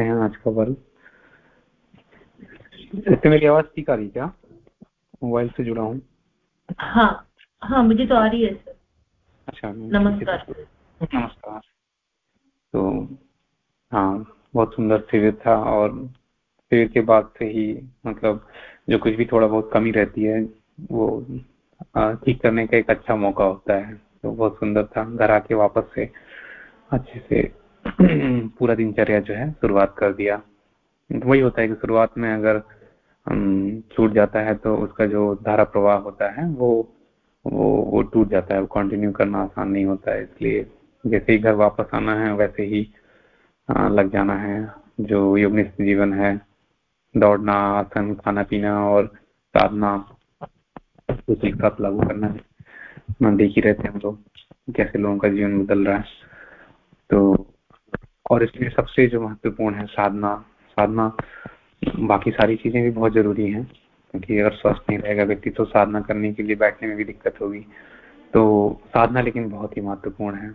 हैं आज का वर्ग इससे मेरी आवाज़ ठीक आ रही क्या? मोबाइल से जुड़ा हूँ। हाँ हाँ मुझे तो आ रही है सर। अच्छा नमस्कार। नमस्कार। तो हाँ बहुत सुंदर शिविर था और शिविर के बाद से ही मतलब जो कुछ भी थोड़ा बहुत कमी रहती है वो ठीक करने का एक अच्छा मौका होता है। तो बहुत सुंदर था घर आके वापस से अच्छे से पूरा दिनचर्या जो है, शुरुआत कर दिया। तो वही होता है कि शुरुआत में अगर छूट जाता है तो उसका जो धारा प्रवाह होता है, वो वो वो टूट जाता है, वो कंटिन्यू करना आसान नहीं होता है। इसलिए जैसे ही घर वापस आना है, वैसे ही लग जाना है। जो योगनिष्ठ जीवन है, दौड़ना, आसन, खाना पीना और साधना कुछ एक साथ लागू करना है देख ही रहते हैं हम लोग कैसे लोगों का जीवन बदल रहा है। तो और इसलिए सबसे जो महत्वपूर्ण है साधना साधना, बाकी सारी चीज़ें भी बहुत ज़रूरी हैं, क्योंकि अगर स्वस्थ नहीं रहेगा व्यक्ति तो साधना करने के लिए बैठने में भी दिक्कत होगी। तो साधना लेकिन बहुत ही महत्वपूर्ण है,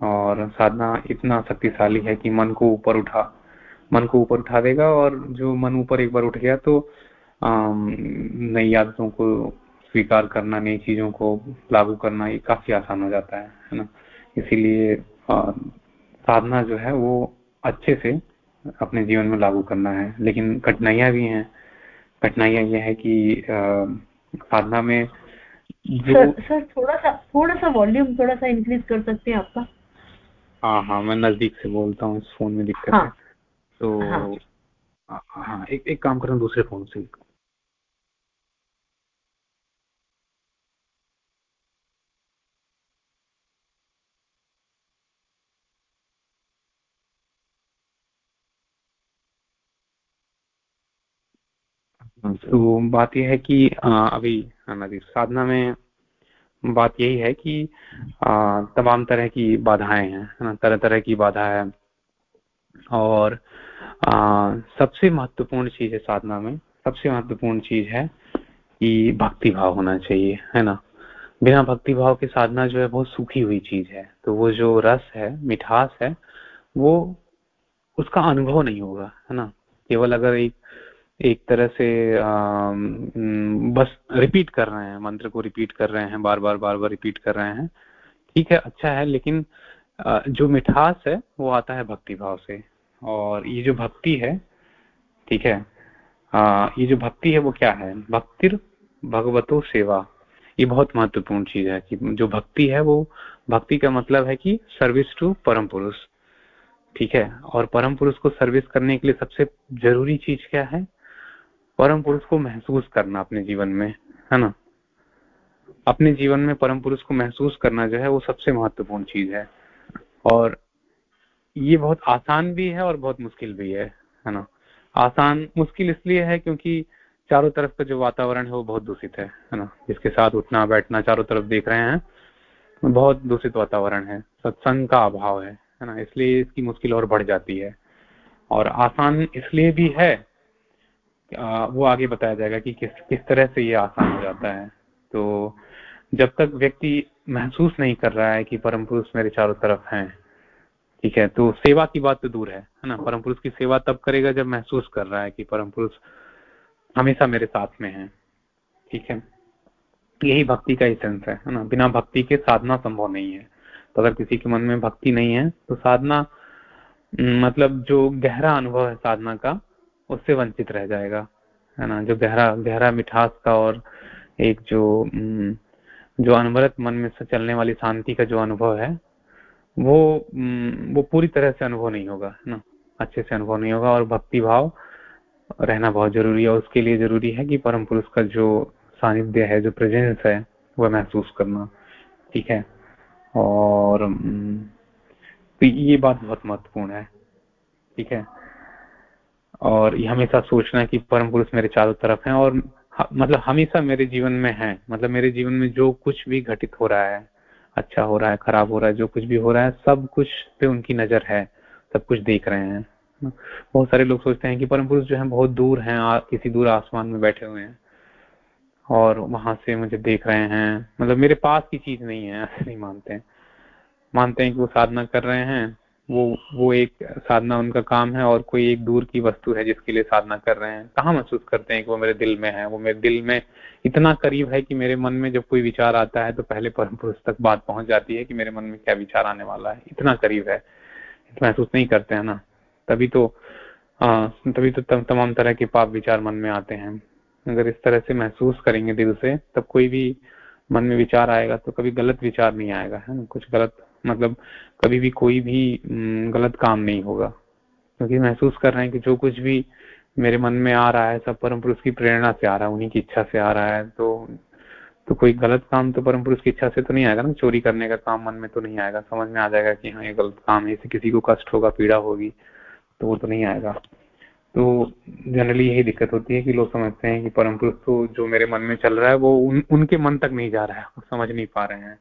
और साधना इतना शक्तिशाली है कि मन को ऊपर उठा, मन को ऊपर उठा देगा और जो मन ऊपर एक बार उठ गया तो नई आदतों को स्वीकार करना, नई चीज़ों को लागू करना ये काफ़ी आसान हो जाता है है ना? इसीलिए साधना जो है वो अच्छे से अपने जीवन में लागू करना है। लेकिन कठिनाइयाँ भी हैं। कठिनाइयाँ ये है कि साधना में जो सर, सर थोड़ा सा थोड़ा सा वॉल्यूम थोड़ा सा इंक्रीज कर सकते हैं आपका? हाँ हाँ मैं नज़दीक से बोलता हूँ इस फ़ोन में दिक्कत हाँ, है। तो हाँ, हाँ एक एक काम करें दूसरे फ़ोन से। तो बात यह है कि अभी साधना में बात यही है कि तमाम तरह की बाधाएँ हैं ना तरह तरह की बाधा है। और आ, सबसे महत्वपूर्ण चीज़ है साधना में सबसे महत्वपूर्ण चीज़ है कि भक्ति भाव होना चाहिए है ना। बिना भक्ति भाव के साधना जो है बहुत सूखी हुई चीज़ है तो वो जो रस है मिठास है वो उसका अनुभव नहीं होगा है ना। केवल अगर एक एक तरह से बस रिपीट कर रहे हैं मंत्र को रिपीट कर रहे हैं बार बार बार बार रिपीट कर रहे हैं। ठीक है अच्छा है लेकिन जो मिठास है वो आता है भक्ति भाव से। और ये जो भक्ति है ठीक है आ, ये जो भक्ति है वो क्या है? भक्तिर भगवतो सेवा। ये बहुत महत्वपूर्ण चीज़ है कि जो भक्ति है वो भक्ति का मतलब है कि सर्विस टू परम पुरुष। ठीक है और परम पुरुष को सर्विस करने के लिए सबसे ज़रूरी चीज़ क्या है? परम पुरुष को महसूस करना अपने जीवन में, है ना? अपने जीवन में परम पुरुष को महसूस करना जो है वो सबसे महत्वपूर्ण चीज़ है। और ये बहुत आसान भी है और बहुत मुश्किल भी है है ना? आसान मुश्किल इसलिए है क्योंकि चारों तरफ़ का जो वातावरण है वो बहुत दूषित है है ना? जिसके साथ उठना, बैठना, चारों तरफ़ देख रहे हैं, बहुत दूषित वातावरण है, सत्संग का अभाव है है ना? इसलिए इसकी मुश्किल और बढ़ जाती है। और आसान इसलिए भी है वो आगे बताया जाएगा कि किस किस तरह से ये आसान हो जाता है। तो जब तक व्यक्ति महसूस नहीं कर रहा है कि परम पुरुष मेरे चारों तरफ़ हैं, ठीक है तो सेवा की बात तो दूर है है ना? परम पुरुष की सेवा तब करेगा जब महसूस कर रहा है कि परम पुरुष हमेशा मेरे साथ में है, ठीक है? यही भक्ति का ही सेंस है ना? बिना भक्ति के साधना संभव नहीं है। तो अगर किसी के मन में भक्ति नहीं है तो साधना मतलब जो गहरा अनुभव है साधना का उससे वंचित रह जाएगा, है ना? जो गहरा गहरा मिठास का और एक जो जो अनवरत मन में से चलने वाली शांति का जो अनुभव है, वो वो पूरी तरह से अनुभव नहीं होगा, है ना? अच्छे से अनुभव नहीं होगा और भक्ति भाव रहना बहुत ज़रूरी है उसके लिए ज़रूरी है कि परम पुरुष का जो सानिध्य है, जो प्रेजेंस है, वह महसूस करना, ठीक है? और तो ये बात बहुत महत्वपूर्ण है, ठीक है? और ये हमेशा सोचना कि परम पुरुष मेरे चारों तरफ़ हैं और मतलब हमेशा मेरे जीवन में है। मतलब मेरे जीवन में जो कुछ भी घटित हो रहा है अच्छा हो रहा है, खराब हो रहा है, जो कुछ भी हो रहा है, सब कुछ पे उनकी नज़र है, सब कुछ देख रहे हैं। बहुत सारे लोग सोचते हैं कि परम पुरुष जो है बहुत दूर हैं किसी दूर आसमान में बैठे हुए हैं और वहाँ से मुझे देख रहे हैं। मतलब मेरे पास की चीज़ नहीं है, ऐसे नहीं मानते मानते हैं कि वो साधना कर रहे हैं वो वो एक साधना उनका काम है और कोई एक दूर की वस्तु है जिसके लिए साधना कर रहे हैं। कहाँ महसूस करते हैं कि वो मेरे दिल में है? वो मेरे दिल में इतना करीब है कि मेरे मन में जब कोई विचार आता है तो पहले परम पुरुष तक बात पहुँच जाती है कि मेरे मन में क्या विचार आने वाला है। इतना करीब है। तो महसूस नहीं करते हैं ना। तभी तो आ, तभी तो तमाम तरह के पाप विचार मन में आते हैं। अगर इस तरह से महसूस करेंगे दिल से तब कोई भी मन में विचार आएगा तो कभी गलत विचार नहीं आएगा है ना? कुछ गलत मतलब कभी भी कोई भी गलत काम नहीं होगा। क्योंकि महसूस कर रहे हैं कि जो कुछ भी मेरे मन में आ रहा है सब परम पुरुष की प्रेरणा से आ रहा है उन्हीं की इच्छा से आ रहा है तो तो कोई गलत काम तो परम पुरुष की इच्छा से तो नहीं आएगा ना? चोरी करने का काम मन में तो नहीं आएगा। समझ में आ जाएगा कि हाँ ये गलत काम है इससे किसी को कष्ट होगा पीड़ा होगी तो वो तो नहीं आएगा। तो जनरली यही दिक्कत होती है कि लोग समझते हैं कि परम पुरुष तो जो मेरे मन में चल रहा है वो उन, उनके मन तक नहीं जा रहा है वो समझ नहीं पा रहे हैं।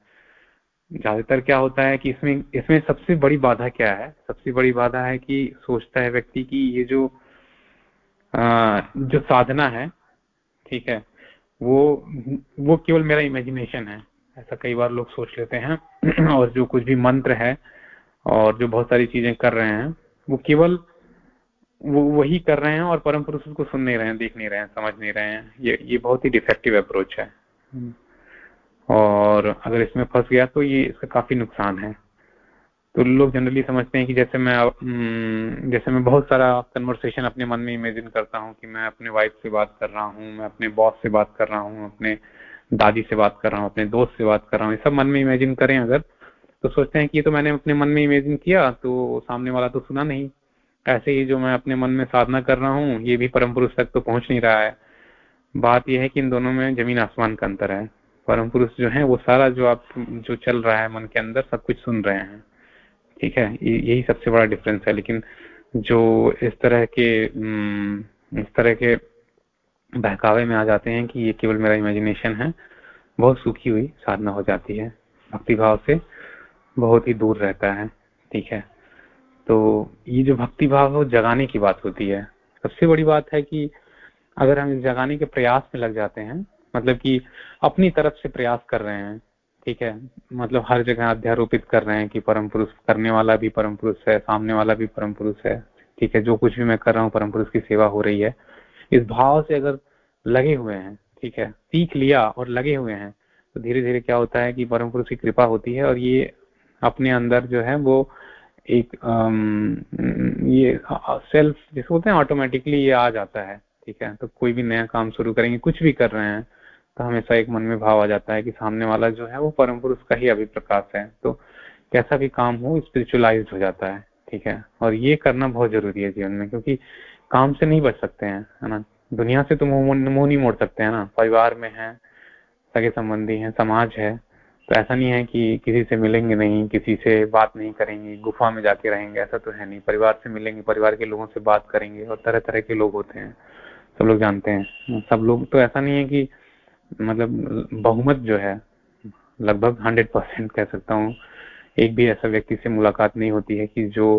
ज़्यादातर क्या होता है कि इसमें इसमें सबसे बड़ी बाधा क्या है? सबसे बड़ी बाधा है कि सोचता है व्यक्ति की ये जो आ, जो साधना है ठीक है वो वो केवल मेरा इमेजिनेशन है। ऐसा कई बार लोग सोच लेते हैं। और जो कुछ भी मंत्र है और जो बहुत सारी चीज़ें कर रहे हैं वो केवल वो वही कर रहे हैं और परम पुरुष उसको सुन नहीं रहे हैं देख नहीं रहे हैं समझ नहीं रहे हैं। ये ये बहुत ही डिफेक्टिव अप्रोच है। और अगर इसमें फंस गया तो ये इसका काफ़ी नुकसान है। तो लोग जनरली समझते हैं कि जैसे मैं हम्म, जैसे मैं बहुत सारा कन्वर्सेशन अपने मन में इमेजिन करता हूँ कि मैं अपने वाइफ से बात कर रहा हूँ मैं अपने बॉस से बात कर रहा हूँ अपने दादी से बात कर रहा हूँ अपने दोस्त से बात कर रहा हूँ ये सब मन में इमेजिन करें अगर तो सोचते हैं कि ये तो मैंने अपने मन में इमेजिन किया तो सामने वाला तो सुना नहीं। ऐसे ही जो मैं अपने मन में साधना कर रहा हूँ ये भी परम पुरुष तक तो पहुँच नहीं रहा है। बात यह है कि इन दोनों में ज़मीन आसमान का अंतर है। परम पुरुष जो है, वो सारा जो आप, जो चल रहा है मन के अंदर, सब कुछ सुन रहे हैं। ठीक है? यही सबसे बड़ा डिफरेंस है। लेकिन जो इस तरह के इस तरह के बहकावे में आ जाते हैं कि ये केवल मेरा इमेजिनेशन है, बहुत सूखी हुई साधना हो जाती है। भक्ति भाव से बहुत ही दूर रहता है। ठीक है? तो ये जो भक्ति भाव है, वो जगाने की बात होती है। सबसे बड़ी बात है कि अगर हम जगाने के प्रयास में लग जाते हैं मतलब कि अपनी तरफ़ से प्रयास कर रहे हैं ठीक है? मतलब हर जगह अध्यारोपित कर रहे हैं कि परम पुरुष करने वाला भी परम पुरुष है सामने वाला भी परम पुरुष है ठीक है? जो कुछ भी मैं कर रहा हूँ परम पुरुष की सेवा हो रही है। इस भाव से अगर लगे हुए हैं ठीक है? सीख लिया और लगे हुए हैं तो धीरे धीरे क्या होता है कि परम पुरुष की कृपा होती है और ये अपने अंदर जो है वो एक आम, ये सेल्फ जिसको बोलते हैं ऑटोमेटिकली ये आ जाता है ठीक है? तो कोई भी नया काम शुरू करेंगे कुछ भी कर रहे हैं तो हमेशा एक मन में भाव आ जाता है कि सामने वाला जो है वो परम पुरुष का ही अभिप्रकाश है। तो कैसा भी काम हो स्पिरिचुअलाइज हो जाता है, ठीक है? और ये करना बहुत ज़रूरी है जीवन में, क्योंकि काम से नहीं बच सकते हैं, है ना? दुनिया से तो मुँह नहीं मोड़ सकते, हैं ना? परिवार में है, सगे संबंधी है, समाज है तो ऐसा नहीं है कि किसी से मिलेंगे नहीं, किसी से बात नहीं करेंगे, गुफा में जाके रहेंगे, ऐसा तो है नहीं। परिवार से मिलेंगे, परिवार के लोगों से बात करेंगे, और तरह तरह के लोग होते हैं, सब लोग जानते हैं। सब लोग तो ऐसा नहीं है कि मतलब बहुमत जो है, लगभग हंड्रेड परसेंट कह सकता हूँ। एक भी ऐसा व्यक्ति से मुलाकात नहीं होती है कि जो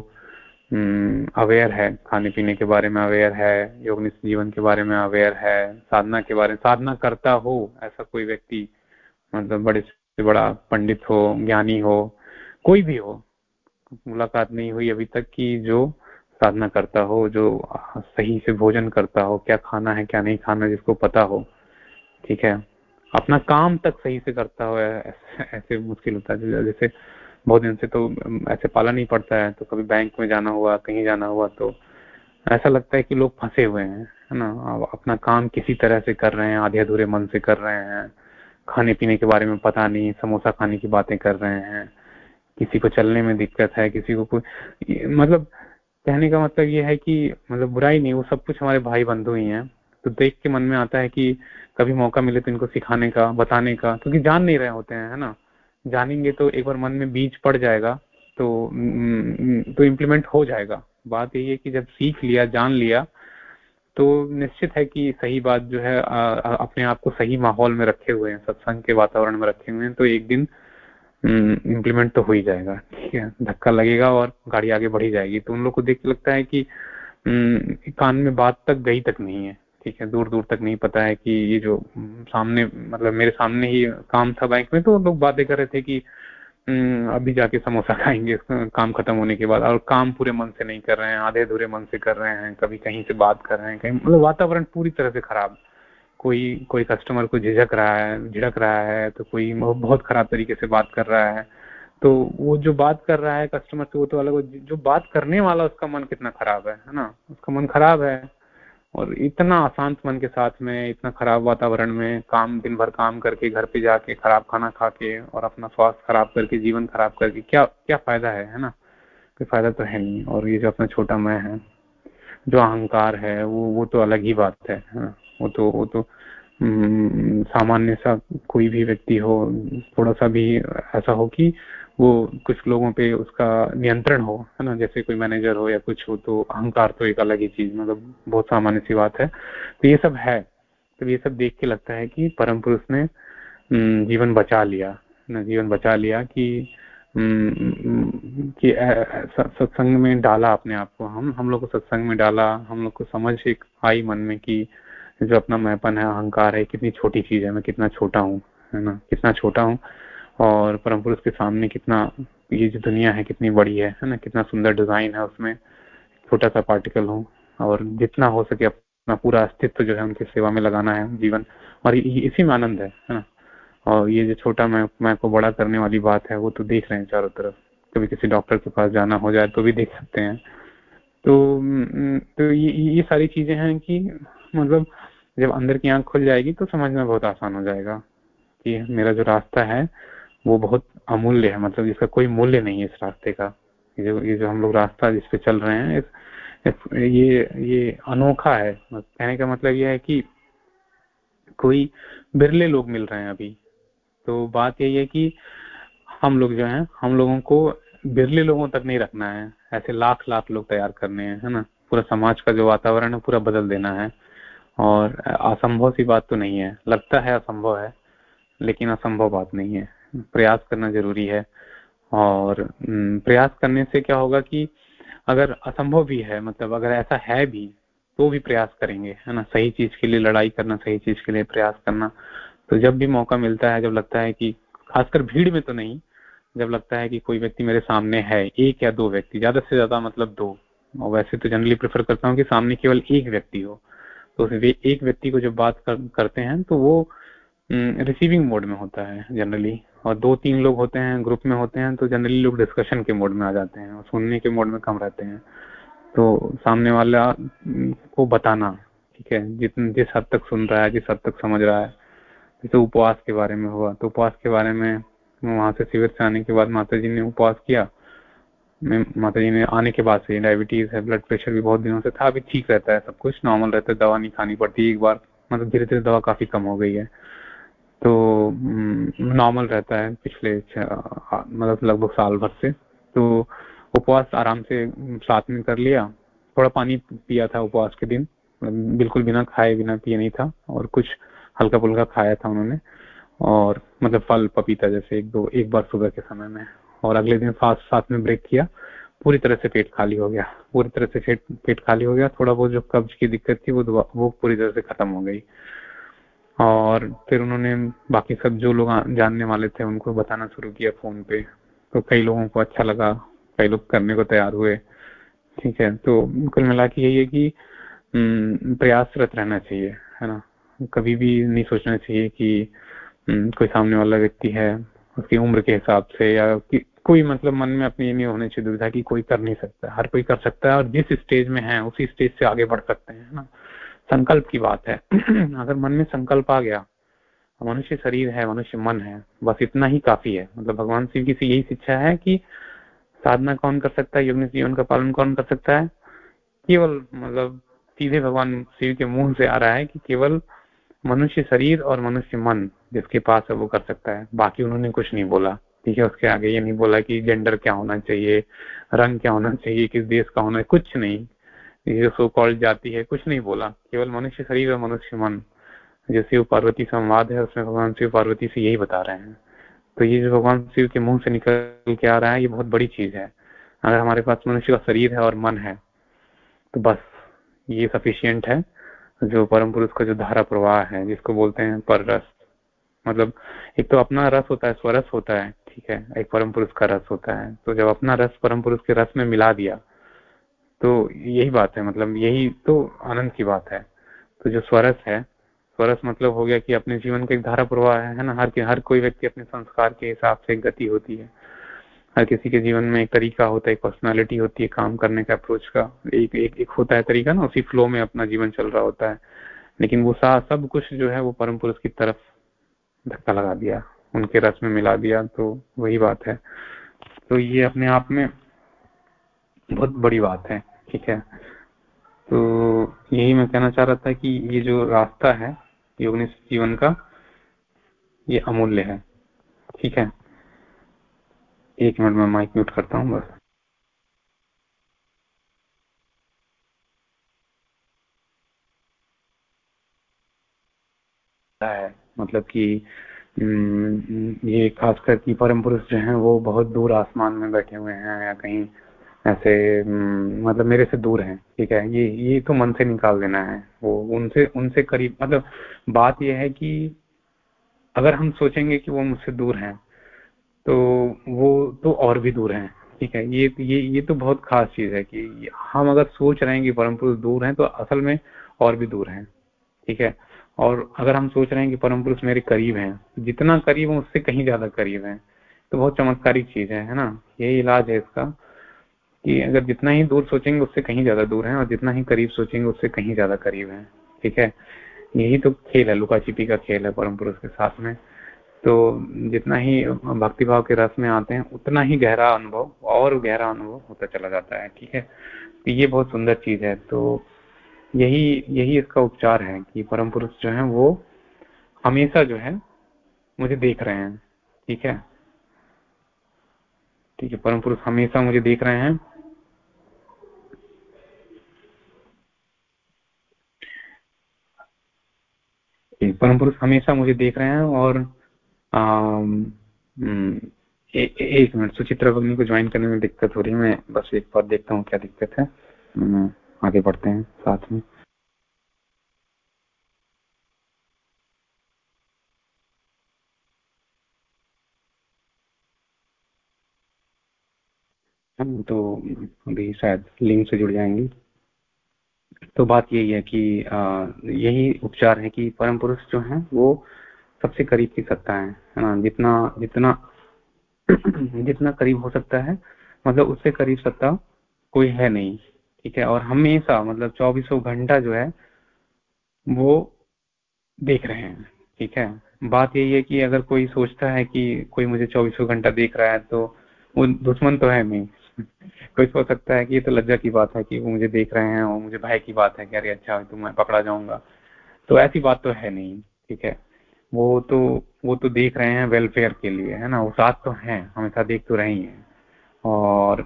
अवेयर है, खाने पीने के बारे में अवेयर है योग जीवन के बारे में अवेयर है, साधना के बारे में साधना करता हो ऐसा कोई व्यक्ति मतलब बड़े से बड़ा पंडित हो, ज्ञानी हो, कोई भी हो, मुलाकात नहीं हुई अभी तक कि जो साधना करता हो, जो सही से भोजन करता हो, क्या खाना है, क्या नहीं खाना जिसको पता हो, ठीक है? अपना काम तक सही से करता हो ऐसे, ऐसे मुश्किल होता है। जैसे बहुत दिन से तो ऐसे पाला नहीं पड़ता है तो कभी बैंक में जाना हुआ कहीं जाना हुआ तो ऐसा लगता है कि लोग फंसे हुए हैं है ना? अपना काम किसी तरह से कर रहे हैं आधे अधूरे मन से कर रहे हैं खाने पीने के बारे में पता नहीं समोसा खाने की बातें कर रहे हैं किसी को चलने में दिक्कत है किसी को कोई मतलब कहने का मतलब ये है कि मतलब बुराई नहीं वो सब कुछ हमारे भाई बंधु ही हैं। तो देख के मन में आता है कि कभी मौका मिले तो इनको सिखाने का बताने का क्योंकि जान नहीं रहे होते हैं है ना? जानेंगे तो एक बार मन में बीज पड़ जाएगा तो तो इम्प्लीमेंट हो जाएगा। बात यही है कि जब सीख लिया जान लिया तो निश्चित है कि सही बात जो है आ, अपने आप को सही माहौल में रखे हुए हैं सत्संग के वातावरण में रखे हुए हैं तो एक दिन इम्प्लीमेंट तो हो ही जाएगा ठीक है? धक्का लगेगा और गाड़ी आगे बढ़ी जाएगी। तो उन लोग को देख के लगता है कि कान में बात तक गई तक नहीं है। ठीक है दूर दूर तक नहीं पता है कि ये जो सामने मतलब मेरे सामने ही काम था बैंक में तो लोग बातें कर रहे थे कि अभी जाके समोसा खाएँगे, काम खत्म होने के बाद, और काम पूरे मन से नहीं कर रहे हैं, आधे अधूरे मन से कर रहे हैं, कभी कहीं से बात कर रहे हैं, कहीं मतलब वातावरण पूरी तरह से खराब। कोई कोई कस्टमर को झिझक रहा है, झिड़क रहा है तो कोई बहुत खराब तरीके से बात कर रहा है। तो वो जो बात कर रहा है कस्टमर से, वो तो अलग जो बात करने वाला उसका मन कितना खराब है है ना? उसका मन खराब है। और इतना अशांत मन के साथ में इतना खराब वातावरण में काम दिन भर काम करके घर पे जाके खराब खाना खा के और अपना स्वास्थ्य खराब करके जीवन खराब करके क्या क्या फ़ायदा है है ना? कोई फ़ायदा तो है नहीं। और ये जो अपना छोटा मैं है जो अहंकार है वो वो तो अलग ही बात है, है वो तो वो तो हम्म, सामान्य सा कोई भी व्यक्ति हो थोड़ा सा भी ऐसा हो कि वो कुछ लोगों पे उसका नियंत्रण हो है ना? जैसे कोई मैनेजर हो या कुछ हो तो अहंकार तो एक अलग ही चीज़ मतलब बहुत सामान्य सी बात है। तो ये सब है। तो ये सब देख के लगता है कि परम पुरुष ने हम्म, जीवन बचा लिया ना? जीवन बचा लिया कि हम्म, कि सत्संग में डाला अपने आप को हम। हम लोग को सत्संग में डाला हम लोग को समझ एक आई मन में कि जो अपना मैपन है अहंकार है कितनी छोटी चीज़ है मैं कितना छोटा हूँ है ना? कितना छोटा हूँ। और परम पुरुष के सामने कितना, ये जो दुनिया है, कितनी बड़ी है है ना? कितना सुंदर डिज़ाइन है उसमें। छोटा सा पार्टिकल हो, और जितना हो सके अपना पूरा अस्तित्व जो है उनकी सेवा में लगाना है जीवन। और इसी में आनंद है है ना? और ये जो छोटा मैं मैं को बड़ा करने वाली बात है, वो तो देख रहे हैं चारों तरफ़। कभी किसी डॉक्टर के पास जाना हो जाए तो भी देख सकते हैं। तो तो ये ये सारी चीज़ें हैं कि मतलब जब अंदर की आँख खुल जाएगी तो समझना बहुत आसान हो जाएगा कि मेरा जो रास्ता है वो बहुत अमूल्य है मतलब इसका कोई मूल्य नहीं है इस रास्ते का। ये जो ये जो हम लोग रास्ता जिस पे चल रहे हैं ये ये अनोखा है। कहने का मतलब ये है कि कोई बिरले लोग मिल रहे हैं अभी। तो बात यही है कि हम लोग जो हैं, हम लोगों को बिरले लोगों तक नहीं रखना है। ऐसे लाख लाख लोग तैयार करने हैं, है ना? पूरा समाज का जो वातावरण है, पूरा बदल देना है। और असंभव सी बात तो नहीं है। लगता है असंभव है, लेकिन असंभव बात नहीं है। प्रयास करना ज़रूरी है। और प्रयास करने से क्या होगा कि अगर असंभव भी है मतलब अगर ऐसा है भी तो भी प्रयास करेंगे है ना? सही चीज़ के लिए लड़ाई करना सही चीज़ के लिए प्रयास करना। तो जब भी मौका मिलता है जब लगता है कि खासकर भीड़ में तो नहीं जब लगता है कि कोई व्यक्ति मेरे सामने है एक या दो व्यक्ति ज़्यादा से ज़्यादा मतलब दो। और वैसे तो जनरली प्रेफर करता हूँ कि सामने केवल एक व्यक्ति हो। तो वे एक व्यक्ति को जब बात कर, करते हैं तो वो रिसीविंग मोड में होता है जनरली और दो तीन लोग होते हैं ग्रुप में होते हैं तो जनरली लोग डिस्कशन के मोड में आ जाते हैं और सुनने के मोड में कम रहते हैं। तो सामने वाला को बताना, ठीक है? जितने जिस हद तक सुन रहा है, जिस हद तक समझ रहा है। जैसे उपवास के बारे में हुआ तो उपवास के बारे में वहाँ से शिविर से आने के बाद माता जी ने उपवास किया। माता जी ने आने के बाद से डायबिटीज़ है ब्लड प्रेशर भी बहुत दिनों से था, अभी ठीक रहता है सब कुछ नॉर्मल रहता है, दवा नहीं खानी पड़ती, एक बार मतलब धीरे धीरे दवा काफ़ी कम हो गई है। तो नॉर्मल रहता है पिछले मतलब लगभग साल भर से। तो उपवास आराम से साथ में कर लिया। थोड़ा पानी पिया था उपवास के दिन। बिल्कुल बिना खाए, बिना पिए नहीं था और कुछ हल्का फुल्का खाया था उन्होंने। और मतलब फल पपीता जैसे एक दो, एक बार सुबह के समय में। और अगले दिन फास्ट साथ में ब्रेक किया। पूरी तरह से पेट खाली हो गया। पूरी तरह से पेट खाली हो गया। थोड़ा बहुत जो कब्ज की दिक्कत थी, वो वो पूरी तरह से खत्म हो गई। और फिर उन्होंने बाकी सब जो लोग जानने वाले थे, उनको बताना शुरू किया फ़ोन पे। तो कई लोगों को अच्छा लगा, कई लोग करने को तैयार हुए। ठीक है तो कुल मिला के यही है कि प्रयासरत रहना चाहिए, है ना? कभी भी नहीं सोचना चाहिए कि कोई सामने वाला व्यक्ति है, उसकी उम्र के हिसाब से या कि, कोई मतलब मन में अपनी ये नहीं होने चाहिए दुविधा कि कोई कर नहीं सकता। हर कोई कर सकता है और जिस स्टेज में है, उसी स्टेज से आगे बढ़ सकते हैं, है ना? संकल्प की बात है। अगर मन में संकल्प आ गया, मनुष्य शरीर है, मनुष्य मन है, बस इतना ही काफ़ी है। मतलब भगवान शिव की से यही शिक्षा है कि साधना कौन कर सकता है योग जीवन का पालन कौन कर सकता है? केवल मतलब सीधे भगवान शिव के मुँह से आ रहा है कि केवल मनुष्य शरीर और मनुष्य मन जिसके पास है वो कर सकता है। बाकी उन्होंने कुछ नहीं बोला। ठीक है, उसके आगे ये नहीं बोला कि जेंडर क्या होना चाहिए, रंग क्या होना चाहिए, किस देश का होना कुछ नहीं। ये सो कॉल्ड जाती है, कुछ नहीं बोला। केवल मनुष्य शरीर और मनुष्य मन। जो शिव पार्वती संवाद है, उसमें भगवान शिव पार्वती से यही बता रहे हैं। तो ये जो भगवान शिव के मुँह से निकल के आ रहा है, ये बहुत बड़ी चीज़ है। अगर हमारे पास मनुष्य का शरीर है और मन है तो बस, ये सफिशियंट है। जो परम पुरुष का जो धारा प्रवाह है, जिसको बोलते हैं पर रस। मतलब एक तो अपना रस होता है, स्वरस होता है, ठीक है? एक परम पुरुष का रस होता है। तो जब अपना रस परम पुरुष के रस में मिला दिया तो यही बात है मतलब यही तो आनंद की बात है। तो जो स्वरस है स्वरस मतलब हो गया कि अपने जीवन का एक धारा प्रवाह है है ना? हर हर कोई व्यक्ति अपने संस्कार के हिसाब से गति होती है। हर किसी के जीवन में एक तरीका होता है एक पर्सनालिटी होती है काम करने का अप्रोच का। एक एक, एक होता है तरीका ना उसी फ्लो में अपना जीवन चल रहा होता है। लेकिन वो सा सब कुछ जो है वो परम पुरुष की तरफ़ धक्का लगा दिया उनके रस में मिला दिया तो वही बात है। तो ये अपने आप में बहुत बड़ी बात है। ठीक है। तो यही मैं कहना चाह रहा था कि ये जो रास्ता है योगनिष्ठ जीवन का ये अमूल्य है। ठीक है। एक मिनट में माइक म्यूट करता हूँ बस। है मतलब कि हम्म, ये खासकर कि परम पुरुष जो हैं वो बहुत दूर आसमान में बैठे हुए हैं या कहीं ऐसे हम्म, मतलब मेरे से दूर हैं ठीक है? ये ये तो मन से निकाल देना है। वो उनसे उनसे करीब मतलब बात ये है कि अगर हम सोचेंगे कि वो मुझसे दूर हैं तो वो तो और भी दूर हैं ठीक है? ये ये ये तो बहुत खास चीज़ है कि हम अगर सोच रहे हैं कि परम पुरुष दूर हैं तो असल में और भी दूर हैं ठीक है? और अगर हम सोच रहे हैं कि परम पुरुष मेरे करीब हैं जितना करीब उससे कहीं ज़्यादा करीब है तो बहुत चमत्कारी चीज़ है है ना? यही इलाज है इसका। कि अगर जितना ही दूर सोचेंगे उससे कहीं ज़्यादा दूर है और जितना ही करीब सोचेंगे उससे कहीं ज़्यादा करीब है। ठीक है? यही तो खेल है लुका छिपी का खेल है परम पुरुष के साथ में। तो जितना ही भक्तिभाव के रस में आते हैं, उतना ही गहरा अनुभव, और गहरा अनुभव होता चला जाता है। ठीक है? तो ये बहुत सुंदर चीज़ है। तो यही यही इसका उपचार है कि परम पुरुष जो है, वो हमेशा जो है, मुझे देख रहे हैं। ठीक है? ठीक है, परम पुरुष हमेशा मुझे देख रहे हैं। परम पुरुष हमेशा मुझे देख रहे हैं और हम्म, ए, एक मिनट सुचित्रा भगनी को ज्वाइन करने में दिक्कत हो रही है मैं बस एक बार देखता हूँ क्या दिक्कत है। आगे बढ़ते हैं साथ में। तो अभी शायद लिंक से जुड़ जाएँगे। तो बात यही है कि यही उपचार है कि परम पुरुष जो है, वो सबसे करीब की सत्ता है है ना? जितना जितना जितना करीब हो सकता है मतलब उससे करीब सत्ता कोई है नहीं, ठीक है? और हमेशा मतलब चौबीसों घंटा जो है, वो देख रहे हैं, ठीक है? बात यही है कि अगर कोई सोचता है कि कोई मुझे चौबीसों घंटा देख रहा है तो वो दुश्मन तो है नहीं कोई सोच सकता है कि ये तो लज्जा की बात है कि वो मुझे देख रहे हैं और मुझे भय की बात है कि अरे अच्छा तो मैं पकड़ा जाऊँगा। तो ऐसी बात तो है नहीं, ठीक है? वो तो वो तो देख रहे हैं वेलफेयर के लिए, है ना? वो साथ तो हैं, हमेशा देख तो रहे ही और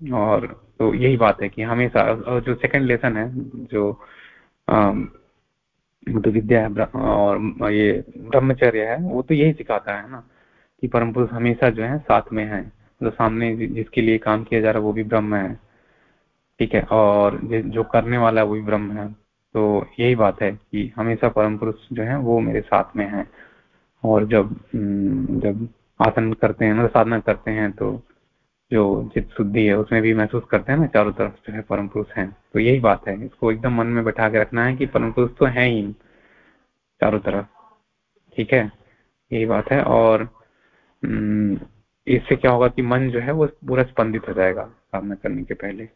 और तो यही बात है कि हमेशा जो सेकंड लेसन है, जो तो विद्या है और ये ब्रह्मचर्य है, वो तो यही सिखाता है ना कि परम पुरुष हमेशा जो है साथ में है। जो सामने जिसके लिए काम किया जा रहा है, वो भी ब्रह्म है। ठीक है, और जो करने वाला है, वो भी ब्रह्म है। तो यही बात है कि हमेशा परम पुरुष जो है, वो मेरे साथ में है। और जब जब आसन करते हैं, साधना करते हैं तो जो चित शुद्धि है, उसमें भी महसूस करते हैं ना, चारों तरफ़ जो है परम पुरुष है। तो यही बात है, इसको एकदम मन में बैठा के रखना है कि परम पुरुष तो है ही, चारों तरफ़। ठीक है, यही बात है, और इससे क्या होगा कि मन जो है वो पूरा स्पंदित हो जाएगा सामना करने के पहले।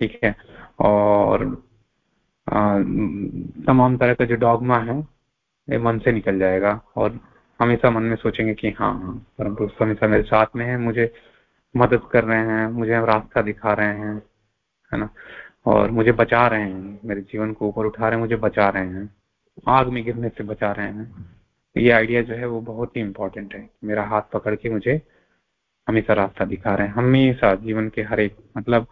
ठीक है? और तमाम तरह का जो डॉगमा है, ये मन से निकल जाएगा। और हमेशा मन में सोचेंगे कि हाँ हाँ परम पुरुष हमेशा मेरे साथ में है, मुझे मदद कर रहे हैं, मुझे रास्ता दिखा रहे हैं, है ना? और मुझे बचा रहे हैं, मेरे जीवन को ऊपर उठा रहे हैं, मुझे बचा रहे हैं, आग में गिरने से बचा रहे हैं। ये आइडिया जो है वो बहुत ही इंपॉर्टेंट है। मेरा हाथ पकड़ के मुझे हमेशा रास्ता दिखा रहे हैं। हमेशा जीवन के हर एक मतलब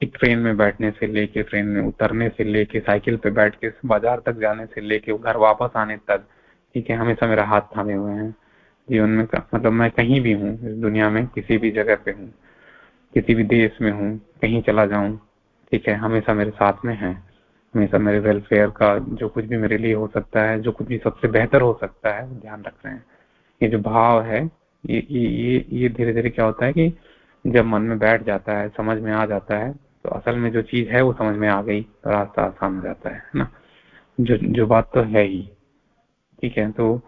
एक ट्रेन में बैठने से लेके ट्रेन में उतरने से लेके साइकिल पे बैठ के, बाज़ार तक जाने से लेके, घर वापस आने तक, ठीक है, हमेशा मेरा हाथ थामे हुए हैं। जीवन में मतलब मैं कहीं भी हूँ, इस दुनिया में, किसी भी जगह पे हूँ, किसी भी देश में हूँ, कहीं चला जाऊँ, ठीक है, हमेशा मेरे साथ में है। हमेशा मेरे वेलफेयर का जो कुछ भी मेरे लिए हो सकता है, जो कुछ भी सबसे बेहतर हो सकता है ध्यान रख रहे हैं। ये जो भाव है, ये ये ये धीरे धीरे क्या होता है कि जब मन में बैठ जाता है, समझ में आ जाता है तो असल में जो चीज़ है वो समझ में आ गई तो रास्ता आसान हो जाता है ना? जो जो बात तो है ही, ठीक है? तो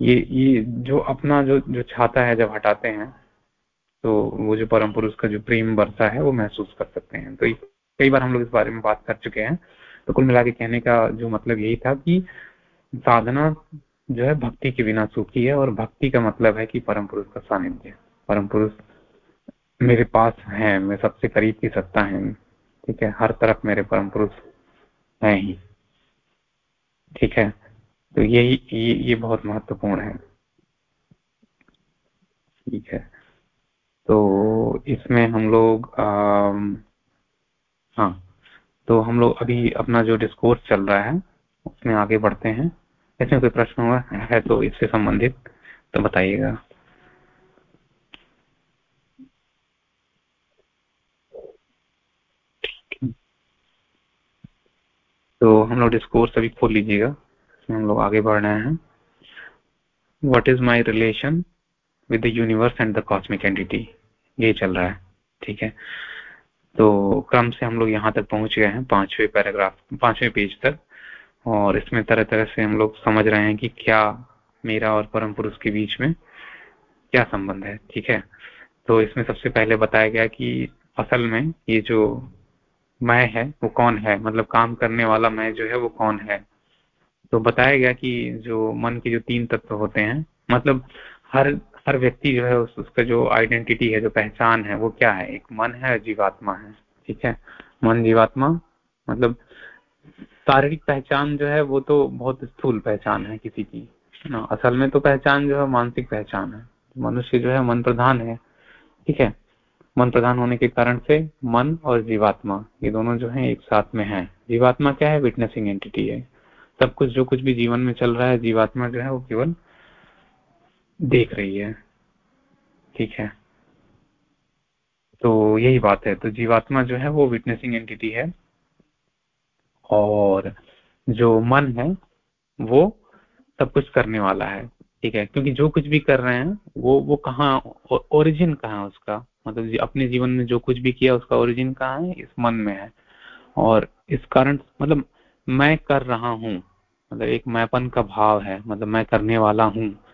ये ये जो अपना जो जो छाता है जब हटाते हैं तो वो जो परम पुरुष का जो प्रेम वर्षा है, वो महसूस कर सकते हैं। तो कई बार हम लोग इस बारे में बात कर चुके हैं तो कुल मिला के कहने का जो मतलब यही था कि साधना जो है भक्ति के बिना सुखी है और भक्ति का मतलब है कि परम पुरुष का सानिध्य। परम पुरुष मेरे पास है मैं सबसे करीब की सत्ता है। ठीक है हर तरफ़ मेरे परम पुरुष है ही। ठीक है तो यही ये, ये बहुत महत्वपूर्ण है। ठीक है तो इसमें हम लोग अः हाँ। तो हम लोग अभी अपना जो डिस्कोर्स चल रहा है, उसमें आगे बढ़ते हैं। इसमें कोई प्रश्न हुआ है तो इससे संबंधित तो बताइएगा। तो हम लोग डिस्कोर्स अभी खोल लीजिएगा। इसमें हम लोग आगे बढ़ रहे हैं। What is my relation with the universe and the cosmic entity ये चल रहा है, ठीक है? तो क्रम से हम लोग यहाँ तक पहुँच गए हैं, पाँचवें पैराग्राफ, पाँचवें पेज तक। और इसमें तरह तरह से हम लोग समझ रहे हैं कि क्या मेरा और परम पुरुष के बीच में क्या संबंध है, ठीक है? तो इसमें सबसे पहले बताया गया कि असल में ये जो मैं है, वो कौन है? मतलब काम करने वाला मैं जो है, वो कौन है? तो बताया गया कि जो मन के जो तीन तत्व होते हैं मतलब हर हर व्यक्ति जो है उस, उसका जो आइडेंटिटी है जो पहचान है वो क्या है? एक मन है जीवात्मा है। ठीक है? मन जीवात्मा मतलब शारीरिक पहचान जो है वो तो बहुत स्थूल पहचान है किसी की ना? असल में तो पहचान जो है मानसिक पहचान है। मनुष्य जो है मन प्रधान है। ठीक है? मन प्रधान होने के कारण से मन और जीवात्मा ये दोनों जो है एक साथ में है। जीवात्मा क्या है? विटनेसिंग एंटिटी है। सब कुछ जो कुछ भी जीवन में चल रहा है जीवात्मा जो है वो केवल देख रही है। ठीक है। तो यही बात है। तो जीवात्मा जो है वो विटनेसिंग एंटिटी है। और जो मन है वो सब कुछ करने वाला है। ठीक है? क्योंकि जो कुछ भी कर रहे हैं वो वो कहाँ ओरिजिन कहाँ है उसका? मतलब जी, अपने जीवन में जो कुछ भी किया उसका ओरिजिन कहाँ है? इस मन में है। और इस कारण मतलब मैं कर रहा हूँ। मतलब एक मैपन का भाव है। मतलब मैं करने वाला हूँ।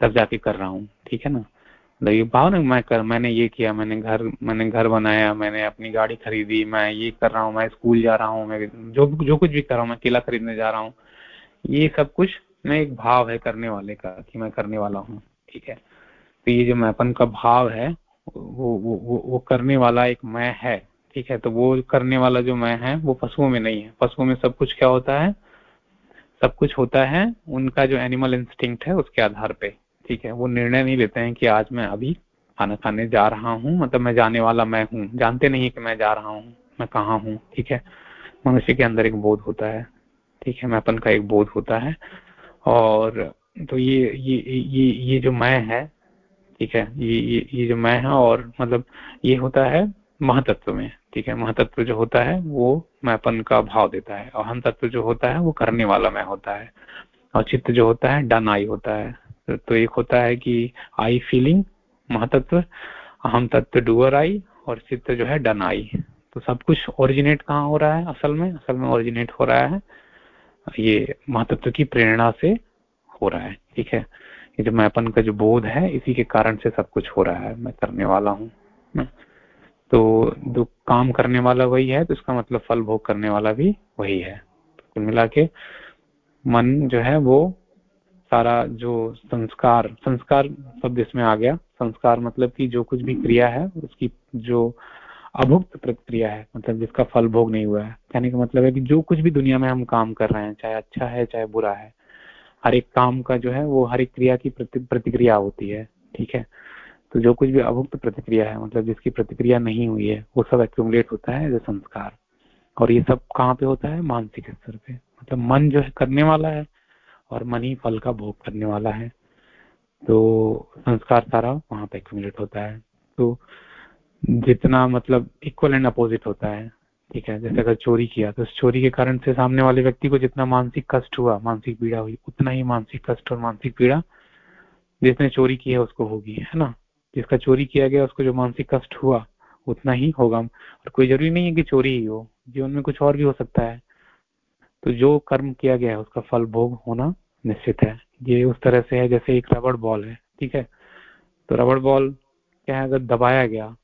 तब जाके कर रहा हूँ ठीक है ना? मतलब ये भाव ना मैं कर मैंने ये किया मैंने घर मैंने घर बनाया मैंने अपनी गाड़ी खरीदी मैं ये कर रहा हूँ मैं स्कूल जा रहा हूँ मैं जो जो कुछ भी कर रहा हूँ मैं केला खरीदने जा रहा हूँ। ये सब कुछ मैं एक भाव है करने वाले का कि मैं करने वाला हूँ ठीक है? तो ये जो मैपन का भाव है वो वो वो, वो करने वाला एक मैं है ठीक है? तो वो करने वाला जो मैं है वो पशुओं में नहीं है। पशुओं में सब कुछ क्या होता है? सब कुछ होता है उनका जो एनिमल इंस्टिंक्ट है उसके आधार पे। ठीक है, वो निर्णय नहीं लेते हैं कि आज मैं अभी खाना खाने जा रहा हूँ मतलब मैं जाने वाला मैं हूँ। जानते नहीं कि मैं जा रहा हूँ, मैं कहाँ हूँ, ठीक है? मनुष्य के अंदर एक बोध होता है, ठीक है? मैपन का एक बोध होता है। और तो ये ये ये ये जो मैं है, ठीक है? ये ये ये जो मैं है और मतलब ये होता है महातत्व में, ठीक है? महातत्व जो होता है, वो मैपन का भाव देता है। और हम तत्व जो होता है, वो करने वाला मैं होता है। और चित्त जो होता है डन आई होता है। तो एक होता है कि आई फीलिंग, महातत्व, अहम तत्व डूअर आई और चित्त जो है डन आई। तो सब कुछ ओरिजिनेट कहाँ हो रहा है असल में? असल में ओरिजिनेट हो रहा है, ये महातत्व की प्रेरणा से हो रहा है, ठीक है? ये जो मैपन का जो बोध है, इसी के कारण से सब कुछ हो रहा है, मैं करने वाला हूँ तो जो काम करने वाला वही है तो इसका मतलब फल भोग करने वाला भी वही है। कुल मिला के मन जो है वो सारा जो संस्कार संस्कार शब्द इसमें आ गया। संस्कार मतलब कि जो कुछ भी क्रिया है, उसकी जो अभुक्त प्रक्रिया है मतलब जिसका फल भोग नहीं हुआ है। कहने का मतलब है कि जो कुछ भी दुनिया में हम काम कर रहे हैं, चाहे अच्छा है, चाहे बुरा है, हर एक काम का जो है, वो हर एक क्रिया की प्रतिक्रिया होती है, ठीक है? तो जो कुछ भी अभुक्त प्रतिक्रिया है मतलब जिसकी प्रतिक्रिया नहीं हुई है, वो सब एक्यूमुलेट होता है एज संस्कार। और ये सब कहाँ पे होता है? मानसिक स्तर पे। मतलब मन जो है करने वाला है और मन ही फल का भोग करने वाला है। तो संस्कार सारा वहाँ पे एक्यूमुलेट होता है। तो जितना मतलब इक्वल एंड अपोजिट होता है, ठीक है? जैसे अगर चोरी किया तो उस चोरी के कारण से सामने वाले व्यक्ति को जितना मानसिक कष्ट हुआ, मानसिक पीड़ा हुई, उतना ही मानसिक कष्ट और मानसिक पीड़ा जिसने चोरी की है उसको होगी, है ना? जिसका चोरी किया गया, उसको जो मानसिक कष्ट हुआ, उतना ही होगा। और कोई ज़रूरी नहीं है कि चोरी ही हो, जीवन में कुछ और भी हो सकता है। तो जो कर्म किया गया है, उसका फल भोग होना निश्चित है। ये उस तरह से है जैसे एक रबड़ बॉल है, ठीक है? तो रबड़ बॉल क्या है, अगर दबाया गया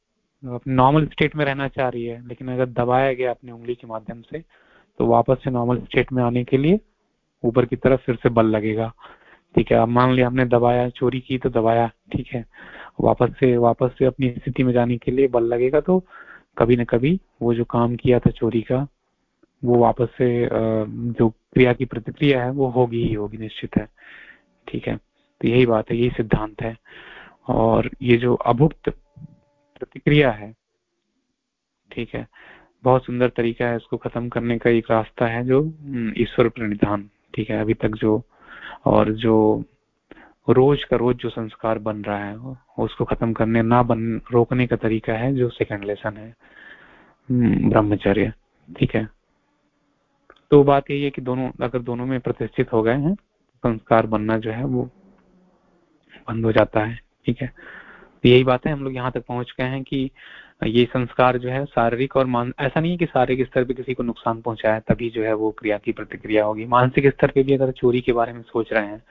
नॉर्मल स्टेट में रहना चाह रही है, लेकिन अगर दबाया गया अपनी उंगली के माध्यम से तो वापस से नॉर्मल स्टेट में आने के लिए ऊपर की तरफ़ फिर से बल लगेगा। ठीक है, अब मान लिया हमने दबाया, चोरी की तो दबाया, ठीक है? वापस से वापस से अपनी स्थिति में जाने के लिए बल लगेगा तो कभी न कभी वो जो काम किया था चोरी का वो वापस से जो क्रिया की प्रतिक्रिया है वो होगी ही होगी निश्चित है। ठीक है? तो यही बात है यही सिद्धांत है। और ये जो अभुक्त प्रतिक्रिया है ठीक है? बहुत सुंदर तरीका है इसको खत्म करने का एक रास्ता है जो हम्म, ईश्वर प्रणिधान ठीक है? अभी तक जो और जो रोज का रोज जो संस्कार बन रहा है उसको खत्म करने ना बन रोकने का तरीका है जो सेकंड लेसन है। हम्म, ब्रह्मचर्य ठीक है? तो बात यही है कि दोनों, अगर दोनों में प्रतिष्ठित हो गए हैं, संस्कार बनना जो है वो बंद हो जाता है, ठीक है? तो यही बात है, हम लोग यहाँ तक पहुँच गए हैं कि ये संस्कार जो है शारीरिक और मान, ऐसा नहीं है कि शारीरिक स्तर पे किसी को नुकसान पहुँचाया तभी जो है वो क्रिया की प्रतिक्रिया होगी। मानसिक स्तर पे भी अगर चोरी के बारे में सोच रहे हैं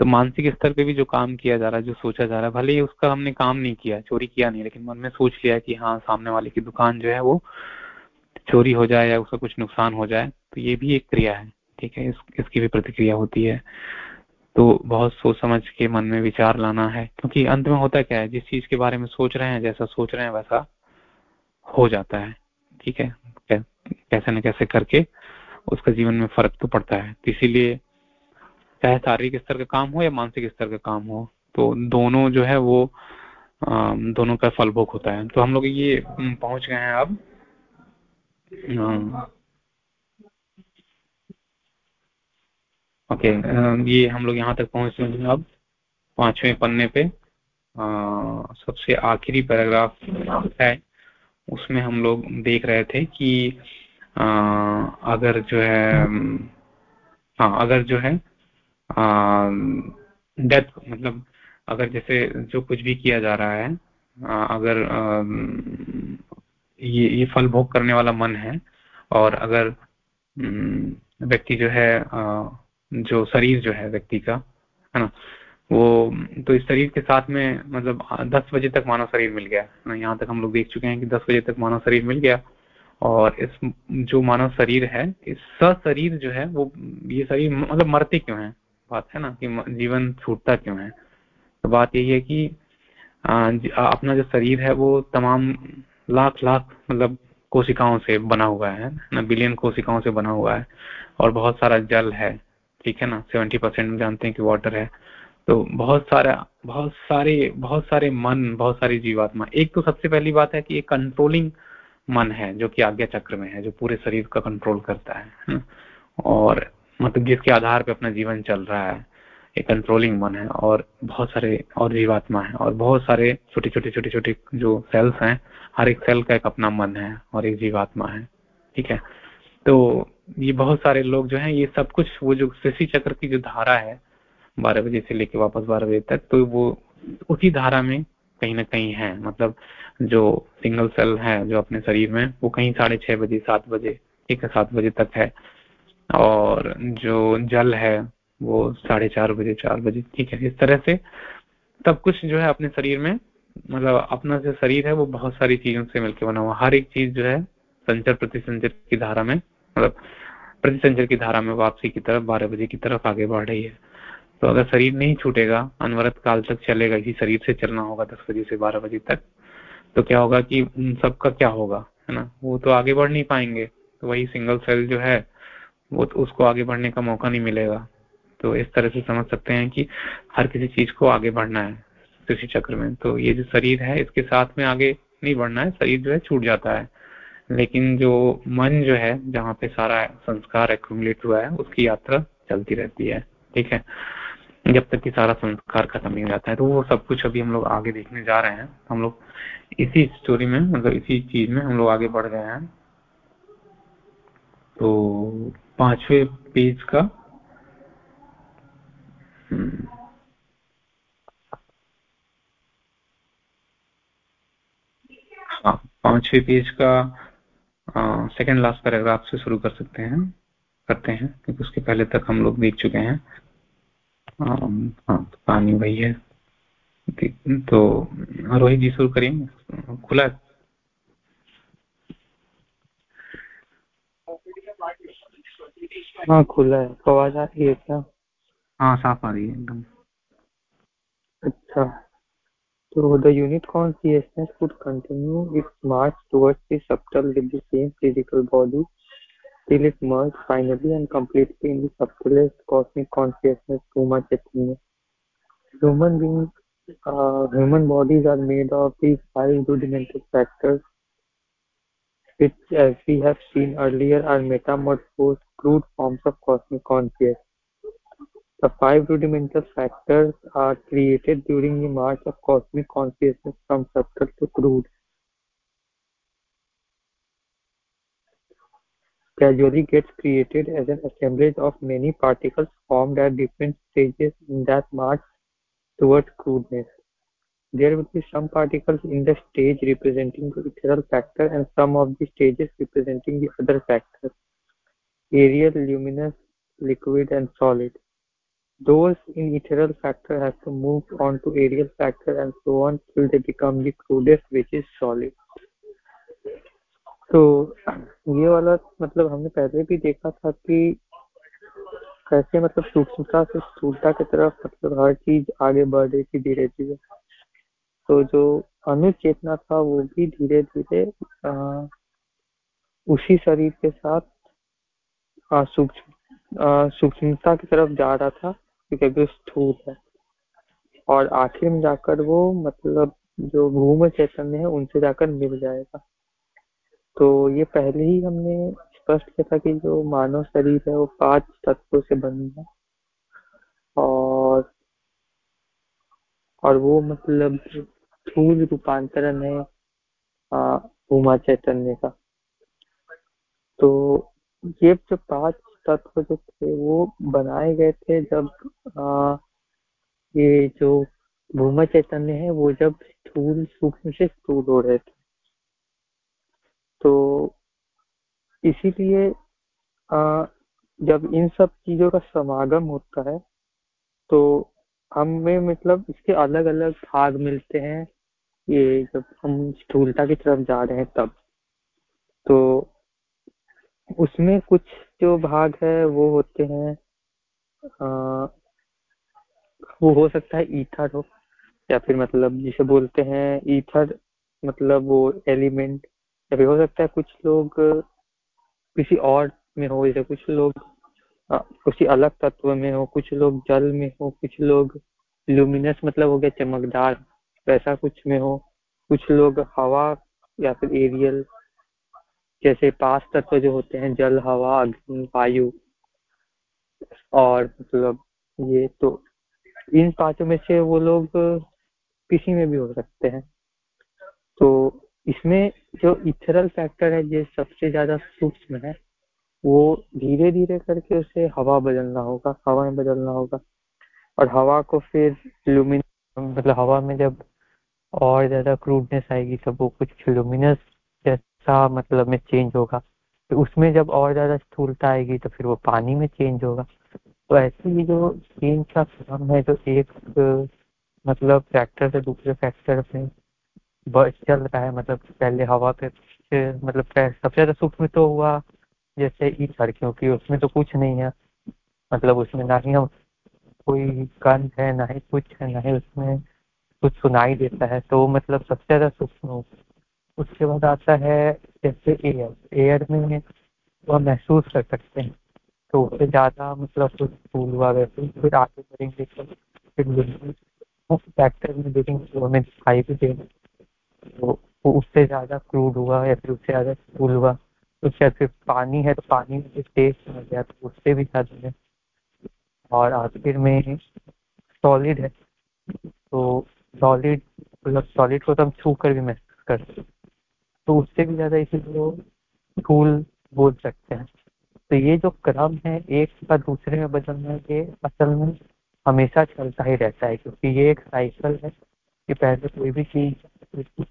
तो मानसिक स्तर पे भी जो काम किया जा रहा है, जो सोचा जा रहा है, भले ही उसका हमने काम नहीं किया, चोरी किया नहीं, लेकिन मन में सोच लिया कि हाँ सामने वाले की दुकान जो है वो चोरी हो जाए या उसका कुछ नुकसान हो जाए तो ये भी एक क्रिया है ठीक है? इस, इसकी भी प्रतिक्रिया होती है। तो बहुत सोच समझ के मन में विचार लाना है क्योंकि अंत में होता क्या है जिस चीज़ के बारे में सोच रहे हैं जैसा सोच रहे हैं वैसा हो जाता है ठीक है? कैसे न कैसे करके उसका जीवन में फ़र्क तो पड़ता है। तो इसीलिए चाहे शारीरिक स्तर का काम हो या मानसिक स्तर का काम हो तो दोनों जो है वो दोनों का फल भोग होता है। तो हम लोग ये पहुँच गए हैं अब ओके ये हम लोग यहाँ तक पहुँच रहे हैं अब पाँचवें पन्ने पे। आ, सबसे आखिरी पैराग्राफ है उसमें हम लोग देख रहे थे कि आ, अगर जो है हाँ अगर जो है डेथ मतलब अगर जैसे जो कुछ भी किया जा रहा है आ, अगर ये ये फल भोग करने वाला मन है। और अगर व्यक्ति जो है जो शरीर जो है व्यक्ति का, है ना, वो तो इस शरीर के साथ में मतलब दस बजे तक मानव शरीर मिल गया यहाँ तक हम लोग देख चुके हैं कि दस बजे तक मानव शरीर मिल गया। और इस, जो मानव शरीर है, इस शरीर जो है, वो, ये शरीर मतलब मरते क्यों है? बात है ना कि जीवन छूटता क्यों है? तो बात यही है कि अपना जो शरीर है, वो तमाम लाख लाख मतलब कोशिकाओं से बना हुआ है, ना बिलियन कोशिकाओं से बना हुआ है और बहुत सारा जल है, ठीक है ना? सेवेंटी परसेंट जानते हैं कि वाटर है। तो बहुत सारा, बहुत सारे बहुत सारे मन, बहुत सारी जीवात्मा। एक तो सबसे पहली बात है कि एक कंट्रोलिंग मन है, जो कि आज्ञा चक्र में है, जो पूरे शरीर का कंट्रोल करता है और मतलब जिसके आधार पे अपना जीवन चल रहा है। एक कंट्रोलिंग मन है और बहुत सारे और जीवात्मा है और बहुत सारे छोटे छोटे छोटे छोटे जो सेल्स हैं हर एक सेल का एक अपना मन है और एक जीवात्मा है, ठीक है? तो ये बहुत सारे लोग जो हैं, ये सब कुछ, वो जो शशि चक्र की जो धारा है, बारह बजे से लेके वापस बारह बजे तक तो वो उसी धारा में कहीं ना कहीं है। मतलब जो सिंगल सेल है, जो अपने शरीर में, वो कहीं साढ़े छह बजे, सात बजे, ठीक है, सात बजे तक है। और जो जल है, वो साढ़े चार बजे चार बजे, ठीक है? इस तरह से सब कुछ जो है अपने शरीर में मतलब अपना जो शरीर है, वो बहुत सारी चीज़ों से मिलकर बना हुआ। हर एक चीज़ जो है, संचर प्रतिसंचर की धारा में मतलब प्रतिसंचर की धारा में वापसी की तरफ़, बारह बजे की तरफ़ आगे बढ़ रही है। तो अगर शरीर नहीं छूटेगा, अनवरत काल तक चलेगा, इसी शरीर से चलना होगा दस बजे से बारह बजे तक तो क्या होगा कि उन सबका क्या होगा, है ना? वो तो आगे बढ़ नहीं पाएँगे। तो वही सिंगल सेल जो है, वो तो उसको आगे बढ़ने का मौका नहीं मिलेगा। तो इस तरह से समझ सकते हैं कि हर किसी चीज़ को आगे बढ़ना है। कृषि चक्र में। तो ये जो शरीर है, इसके साथ में आगे नहीं बढ़ना है, शरीर जो है छूट जाता है। लेकिन जो मन जो है, जहाँ पे सारा संस्कार एक्यूमुलेट हुआ है, उसकी यात्रा चलती रहती है। ठीक है? जब तक कि सारा संस्कार खत्म नहीं जाता है तो वो सब कुछ अभी हम लोग आगे देखने जा रहे हैं। हम लोग इसी स्टोरी में मतलब इसी चीज़ में हम लोग आगे बढ़ गए हैं। तो पांचवे पेज का हम्म, पांचवे पेज का सेकंड लास्ट पैराग्राफ से शुरू कर सकते हैं करते हैं क्योंकि उसके पहले तक हम लोग देख चुके हैं। हाँ तो कहानी वही है। तो रोहित जी शुरू करेंगे खुला हाँ? खुला है। आवाज़ आ रही है क्या? हाँ साफ़ आ रही है एकदम। अच्छा। So the unit consciousness could continue its march towards the subtle with the same physical body till it merged finally and completely in the subtlest cosmic consciousness Puma Chaitanya. Human beings, uh, human bodies are made of these five rudimental factors, which, as we have seen earlier, are metamorphosed crude forms of cosmic consciousness. The five rudimental factors are created during the march of cosmic consciousness from subtle to crude. Gradually gets created as an assemblage of many particles formed at different stages in that march towards crudeness. There will be some particles in the stage representing the ethereal factor and some of the stages representing the other factors, aerial, luminous, liquid and solid. Those in ethereal factor have to move on to aerial factor and so on till they become the crudest, which is solid. तो ये वाला मतलब हमने पहले भी देखा था कि कैसे मतलब सूक्ष्मता से स्थूलता की तरफ़ मतलब हर चीज़ आगे बढ़ रही थी धीरे धीरे तो जो अनुचेतना था वो भी धीरे धीरे उसी शरीर के साथ सूक्ष्म सूक्ष्मता की तरफ़ जा रहा था क्योंकि अभी स्थूल है। और आखिर में जाकर वो मतलब जो भूम चैतन्य है, उनसे जाकर मिल जाएगा। तो ये पहले ही हमने स्पष्ट किया था कि जो मानव शरीर है, वो पाँच तत्वों से बनी है। और और वो मतलब स्थूल रूपांतरण है भूमा चैतन्य का। तो ये जो पाँच तत्व जो थे वो बनाए गए थे जब आ, ये जो भूम चैतन्य है वो जब स्थूल सूक्ष्म से स्थूल हो रहे थे। तो इसीलिए जब इन सब चीज़ों का समागम होता है तो हमें मतलब इसके अलग अलग भाग मिलते हैं ये जब हम स्थूलता की तरफ़ जा रहे हैं तब। तो उसमें कुछ जो भाग है वो होते हैं आ, वो हो सकता है ईथर हो या फिर मतलब जिसे बोलते हैं ईथर मतलब वो एलिमेंट या फिर हो सकता है कुछ लोग किसी और में हो जैसे कुछ लोग किसी अलग तत्व में हो कुछ लोग जल में हो कुछ लोग लुमिनस मतलब हो गया चमकदार वैसा कुछ में हो कुछ लोग हवा या फिर एरियल जैसे पाँच तत्व जो होते हैं जल, हवा, अग्नि, वायु और मतलब ये तो इन पाँचों में से वो लोग किसी में भी हो सकते हैं। तो इसमें जो इथरल फैक्टर है, ये सबसे ज़्यादा सूक्ष्म है, वो धीरे धीरे करके उसे हवा बदलना होगा, हवा में बदलना होगा और हवा को फिर लुमिन मतलब हवा में जब और ज़्यादा क्रूडनेस आएगी, तब वो कुछ लुमिनस जैसा मतलब में चेंज होगा। तो उसमें जब और ज़्यादा स्थूलता आएगी तो फिर वो पानी में चेंज होगा। तो ऐसे ही जो चेंज का क्रम है जो एक मतलब फैक्टर से दूसरे फैक्टर में चल रहा है। मतलब पहले हवा पे मतलब सबसे ज़्यादा सूक्ष्म तो हुआ जैसे ईथर क्योंकि उसमें तो कुछ नहीं है। मतलब उसमें ना ही हम, कोई गंध है, ना ही कुछ है, ना ही उसमें कुछ सुनाई देता है। तो मतलब सबसे ज़्यादा सूक्ष्म उसके बाद आता है जैसे एयर एयर में वह महसूस कर सकते हैं। तो उससे ज़्यादा मतलब कुछ फूल हुआ वैसे फिर आगे बढ़ेंगे तो फिर फैक्टर में देखेंगे तो हमें दिखाई भी देगा। तो उससे ज़्यादा क्रूड हुआ या फिर उससे ज़्यादा फूल हुआ तो उसके फिर पानी है तो पानी में टेस्ट हो गया तो उससे भी ज़्यादा है। और आखिर में सॉलिड है तो सॉलिड मतलब सॉलिड को तो हम छू कर भी महसूस कर सकते तो उससे भी ज़्यादा इसीलिए फूल बोल सकते हैं। तो ये जो क्रम है, एक का दूसरे में बदलना ये असल में हमेशा चलता ही रहता है, क्योंकि ये एक साइकिल है कि पहले कोई भी चीज़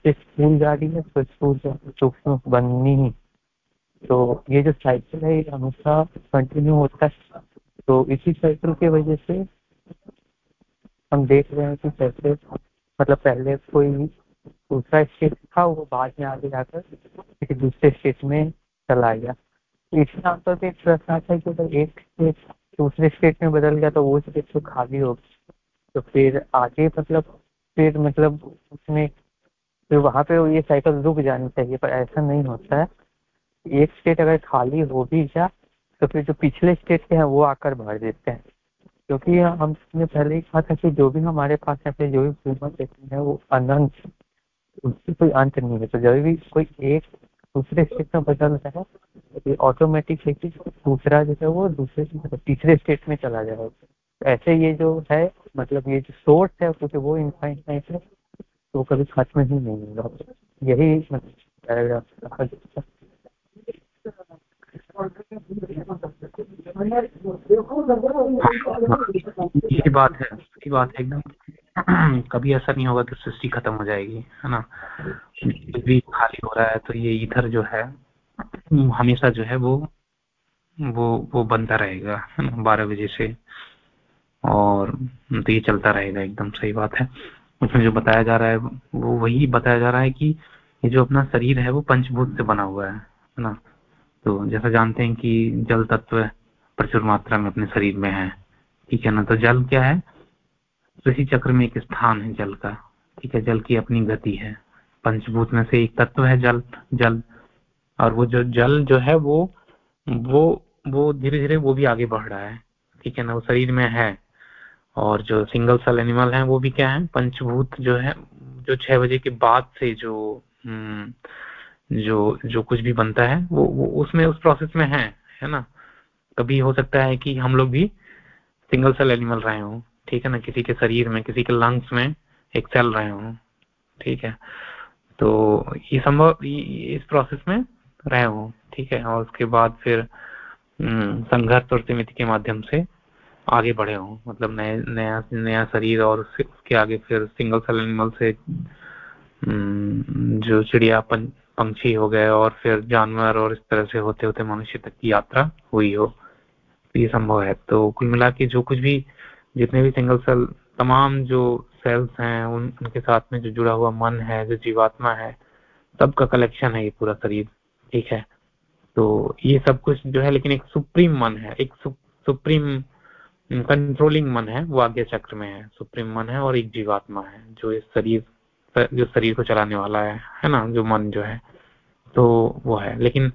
स्कूल जा रही है तो स्कूल सूक्ष्म बननी ही। तो ये जो साइकिल है, ये हमेशा कंटिन्यू होता है। तो इसी साइकिल की वजह से हम देख रहे हैं कि कैसे मतलब पहले कोई दूसरा स्टेट था वो बाद में आगे जाकर किसी दूसरे स्टेट में चला गया। इसमें आमतौर पर एक प्रश्न है कि अगर एक स्टेट दूसरे स्टेट में बदल गया तो वो स्टेट तो खाली होगी। तो फिर आगे मतलब फिर मतलब उसमें, फिर वहाँ पे ये साइकिल रुक जानी चाहिए, पर ऐसा नहीं होता है। एक स्टेट अगर खाली हो भी जा तो फिर जो पिछले स्टेट के हैं वो आकर भर देते हैं। क्योंकि हमने पहले ही कहा था कि जो भी हमारे पास है जो भी ह्यूमन है, वो अनंत उसकी कोई अंत नहीं है। तो जब भी कोई एक दूसरे स्टेट में बदल रहा है तो ऑटोमेटिक है दूसरा जो है वो दूसरे तीसरे स्टेट में चला जाएगा। तो ऐसे ये जो है मतलब ये जो सोर्स है, क्योंकि वो इनफाइनाइट है तो कभी खत्म ही नहीं होगा। यही मतलब ये बात है सही बात है एकदम। कभी ऐसा नहीं होगा कि सृष्टि खत्म हो जाएगी है ना? भी खाली हो रहा है तो ये इधर जो है हमेशा जो है वो वो वो बनता रहेगा है ना? बारह बजे से और तो ये चलता रहेगा एकदम सही बात है। उसमें जो बताया जा रहा है वो वही बताया जा रहा है कि ये जो अपना शरीर है वो पंचभूत से बना हुआ है है ना? तो जैसा जानते हैं कि जल तत्व प्रचुर मात्रा में अपने शरीर में है ठीक है ना? तो जल क्या है? ऋषि चक्र में एक स्थान है जल का। ठीक है जल की अपनी गति है। पंचभूत में से एक तत्व है जल जल। और वो जो जल जो है वो वो वो धीरे धीरे वो भी आगे बढ़ रहा है। ठीक है ना वो शरीर में है। और जो सिंगल सेल एनिमल है वो भी क्या है? पंचभूत जो है जो छह बजे के बाद से जो हम्म, जो जो कुछ भी बनता है वो, वो उसमें उस प्रोसेस में है है ना? कभी हो सकता है कि हम लोग भी सिंगल सेल एनिमल रहे हो। ठीक है ना किसी के शरीर में किसी के लंग्स में एक सेल रहे हो ठीक है? तो ये संभव इस प्रोसेस में रहे हो ठीक है? और उसके बाद फिर हम्म, संघर्ष और सीमित के माध्यम से आगे बढ़े हो मतलब नए नया नया शरीर और उसके आगे फिर सिंगल सेल एनिमल से हम्म, जो चिड़िया पंछी हो गए और फिर जानवर और इस तरह से होते होते मनुष्य तक की यात्रा हुई हो ये संभव है। तो कुल मिला के जो कुछ भी जितने भी सिंगल सेल तमाम जो सेल्स हैं उन उनके साथ में जो जुड़ा हुआ मन है जो जीवात्मा है सबका कलेक्शन है ये पूरा शरीर ठीक है? तो ये सब कुछ जो है लेकिन एक सुप्रीम मन है एक सु, सुप्रीम कंट्रोलिंग मन है वो आज्ञा चक्र में है सुप्रीम मन है और एक जीवात्मा है जो इस शरीर जो शरीर को चलाने वाला है है ना? जो मन जो है तो वो है। लेकिन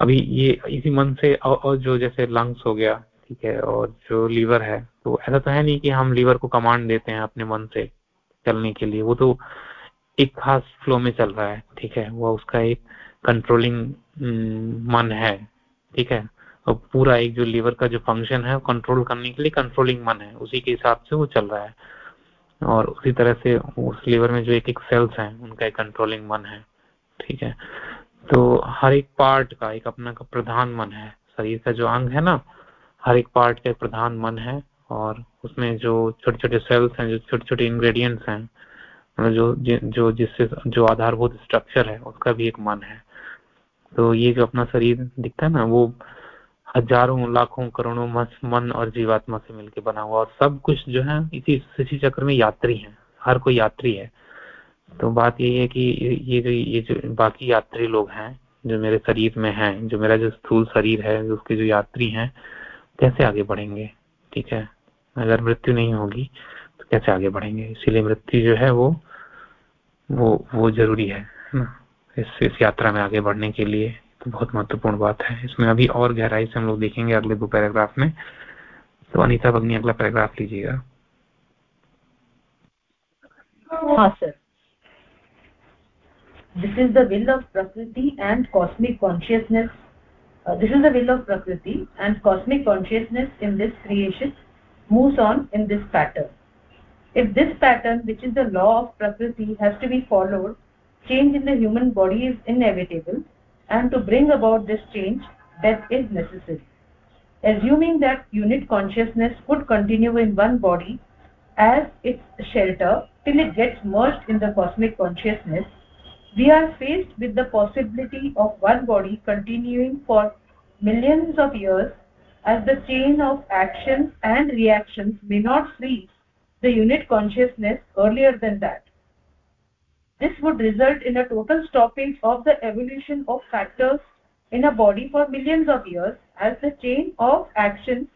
अभी ये इसी मन से और, और जो जैसे लंग्स हो गया ठीक है, और जो लीवर है तो ऐसा तो है नहीं कि हम लीवर को कमांड देते हैं अपने मन से चलने के लिए। वो तो एक खास फ्लो में चल रहा है, ठीक है? वो उसका एक कंट्रोलिंग मन है, ठीक है? और पूरा एक जो लीवर का जो फ़ंक्शन है कंट्रोल करने के लिए कंट्रोलिंग मन है, उसी के हिसाब से वो चल रहा है। और उसी तरह से उस लीवर में जो एक एक सेल्स हैं, उनका एक कंट्रोलिंग मन है, ठीक है? तो हर एक पार्ट का, एक अपना का प्रधान मन है, शरीर का जो अंग है ना हर एक पार्ट का प्रधान मन है और उसमें जो छोटे छोटे सेल्स हैं, जो छोटे छोटे इंग्रेडिएंट्स हैं मतलब जो जो जिससे, जो आधारभूत स्ट्रक्चर है, उसका भी एक मन है। तो ये जो अपना शरीर दिखता है ना, वो हज़ारों, लाखों, करोड़ों मन और जीवात्मा से मिलकर बना हुआ और सब कुछ जो है, इसी इसी चक्र में यात्री है। हर कोई यात्री है। तो बात यही है कि ये जो ये जो बाकी यात्री लोग हैं, जो मेरे शरीर में हैं, जो मेरा जो स्थूल शरीर है, उसके जो यात्री हैं कैसे आगे बढ़ेंगे? ठीक है? अगर मृत्यु नहीं होगी तो कैसे आगे बढ़ेंगे? इसीलिए मृत्यु जो है वो वो वो ज़रूरी है ना? इस इस यात्रा में आगे बढ़ने के लिए तो बहुत महत्वपूर्ण बात है। इसमें अभी और गहराई से हम लोग देखेंगे अगले दो पैराग्राफ में। तो अनिता भगनी अगला पैराग्राफ लीजिएगा। हाँ sir. This is the will of prakriti and cosmic consciousness uh, this is the will of prakriti and cosmic consciousness in this creation moves on in this pattern. If this pattern which is the law of prakriti has to be followed change in the human body is inevitable and to bring about this change death is necessary. Assuming that unit consciousness could continue in one body as its shelter till it gets merged in the cosmic consciousness we are faced with the possibility of one body continuing for millions of years as the chain of actions and reactions may not free the unit consciousness earlier than that. This would result in a total stoppage of the evolution of factors in a body for millions of years as the chain of actions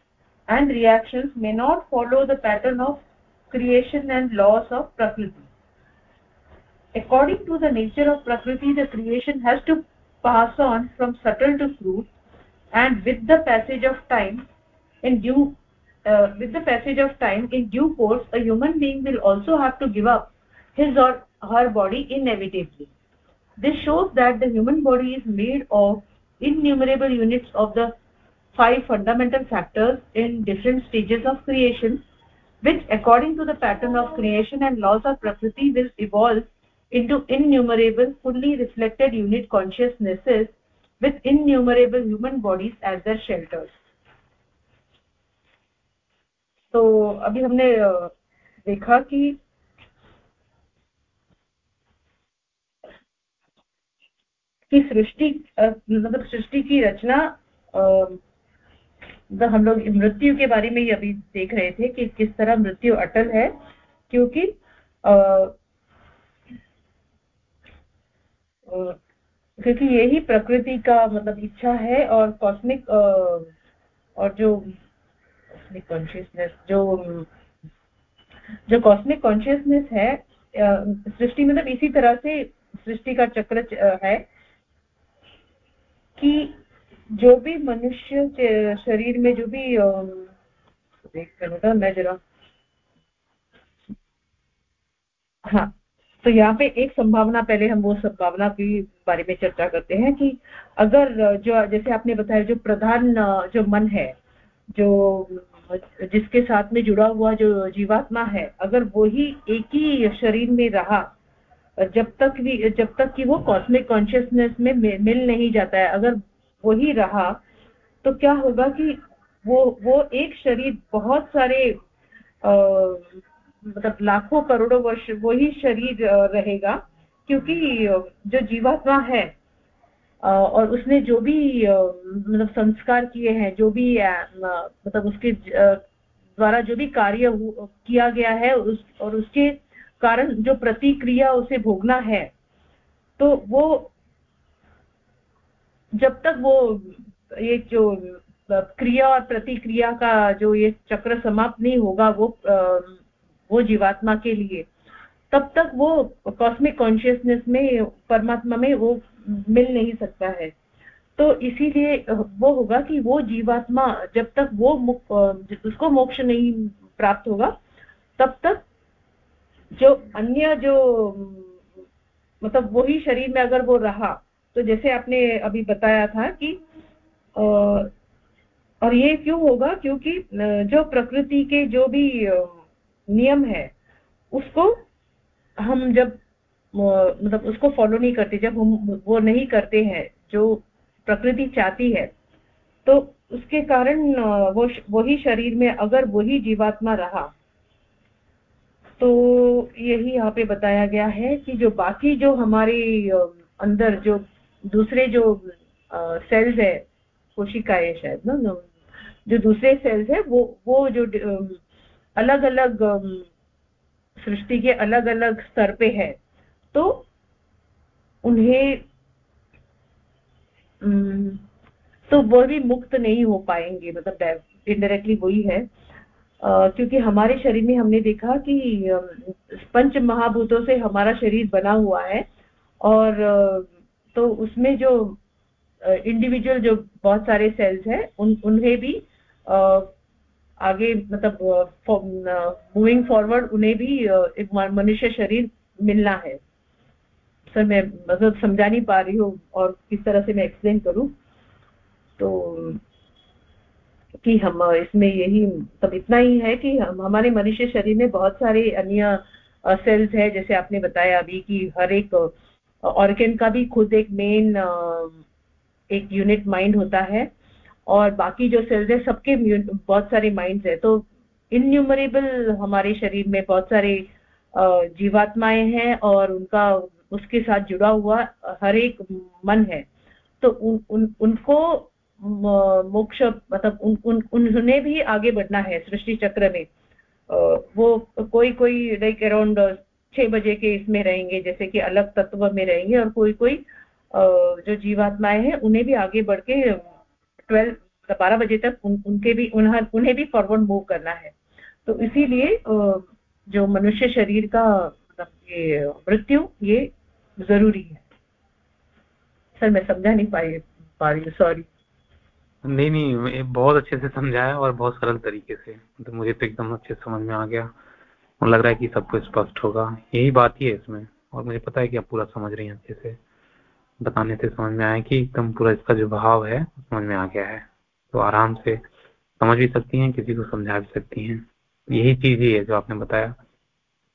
and reactions may not follow the pattern of creation and laws of prakriti according to the nature of prakriti the creation has to pass on from subtle to crude and with the passage of time in due uh, with the passage of time in due course a human being will also have to give up his or her body inevitably. This shows that the human body is made of innumerable units of the five fundamental factors in different stages of creation which according to the pattern of creation and laws of prakriti will evolve into innumerable fully reflected unit consciousnesses with innumerable human bodies as their shelters तो अभी हमने देखा कि कि सृष्टि मतलब सृष्टि की रचना मतलब हम लोग मृत्यु के बारे में ही अभी देख रहे थे कि किस तरह मृत्यु अटल है क्योंकि क्योंकि यही प्रकृति का मतलब इच्छा है और कॉस्मिक और जो कॉस्मिक कॉन्शियसनेस जो जो कॉस्मिक कॉन्शियसनेस है सृष्टि मतलब इसी तरह से सृष्टि का चक्र है कि जो भी मनुष्य शरीर में जो भी देख कर मैं जरा हाँ तो यहाँ पे एक संभावना पहले हम वो संभावना के बारे में चर्चा करते हैं कि अगर जो, जैसे आपने बताया, जो प्रधान, जो मन है, जो, जिसके साथ में जुड़ा हुआ जो जीवात्मा है, अगर वो ही एक ही शरीर में रहा, जब तक भी, जब तक कि वो कॉस्मिक कॉन्शियसनेस में मिल नहीं जाता है, अगर वो ही रहा तो क्या होगा कि वो वो एक शरीर बहुत सारे मतलब लाखों करोड़ों वर्ष वो ही शरीर रहेगा, क्योंकि जो जीवात्मा है और उसने जो भी मतलब संस्कार किए हैं, जो भी मतलब उसके द्वारा जो भी कार्य किया गया है, उस, और उसके कारण जो प्रतिक्रिया उसे भोगना है तो वो जब तक वो, ये जो क्रिया और प्रतिक्रिया का जो ये चक्र समाप्त नहीं होगा, वो वो जीवात्मा के लिए, तब तक वो कॉस्मिक कॉन्शियसनेस में, परमात्मा में वो मिल नहीं सकता है। तो इसीलिए वो होगा कि वो जीवात्मा, जब तक वो उसको मोक्ष नहीं प्राप्त होगा, तब तक जो अन्य जो मतलब वही शरीर में अगर वो रहा तो जैसे आपने अभी बताया था कि और ये क्यों होगा? क्योंकि जो प्रकृति के जो भी नियम है, उसको हम जब मतलब उसको फॉलो नहीं करते, जब हम वो नहीं करते हैं, जो प्रकृति चाहती है तो उसके कारण वो वही शरीर में अगर वही जीवात्मा रहा तो यही यहाँ पे बताया गया है कि जो बाकी जो हमारे अंदर जो दूसरे जो सेल्स है, कोशिकाएँ शायद ना, जो दूसरे सेल्स है, वो वो जो अलग अलग सृष्टि के अलग अलग स्तर पे है तो उन्हें तो वो भी मुक्त नहीं हो पाएँगे मतलब इनडायरेक्टली वही है। Uh, क्योंकि हमारे शरीर में हमने देखा कि पंच महाभूतों से हमारा शरीर बना हुआ है और तो उसमें जो इंडिविजुअल जो बहुत सारे सेल्स हैं उन उन्हें भी आगे मतलब मूविंग फॉरवर्ड उन्हें भी एक मनुष्य शरीर मिलना है। सर, मैं मतलब समझा नहीं पा रही हूँ और किस तरह से मैं एक्सप्लेन करूँ। तो कि हम इसमें यही सब इतना ही है कि हम, हमारे मनुष्य शरीर में बहुत सारे अन्य सेल्स है। जैसे आपने बताया अभी कि हर एक ऑर्गेन का भी खुद एक मेन एक यूनिट माइंड होता है। और बाकी जो सेल्स है सबके बहुत सारे माइंड्स है। तो इन्यूमरेबल हमारे शरीर में बहुत सारे जीवात्माएँ हैं और उनका उसके साथ जुड़ा हुआ हर एक मन है। तो उन, उन उनको मोक्ष मतलब उन, उन उन्होंने भी आगे बढ़ना है सृष्टि चक्र में। वो कोई कोई लाइक अराउंड छह बजे के इसमें रहेंगे जैसे कि अलग तत्व में रहेंगे और कोई कोई जो जीवात्माएँ हैं उन्हें भी आगे बढ़ के ट्वेल्व बारह बजे तक उन, उनके भी उन्हें उन्हें भी फॉरवर्ड मूव करना है। तो इसीलिए जो मनुष्य शरीर का मतलब ये मृत्यु ये ज़रूरी है। सर मैं समझा नहीं पाई पा रही हूँ सॉरी नहीं नहीं बहुत अच्छे से समझाया और बहुत सरल तरीके से। तो मुझे तो एकदम अच्छे समझ में आ गया। और लग रहा है कि सब कुछ स्पष्ट होगा। यही बात ही है इसमें। और मुझे पता है कि आप पूरा समझ रही हैं अच्छे से। बताने से समझ में आया कि एकदम पूरा इसका जो भाव है समझ में आ गया है। तो आराम से समझ भी सकती हैं किसी को समझा भी सकती हैं। यही चीज़ ही है जो आपने बताया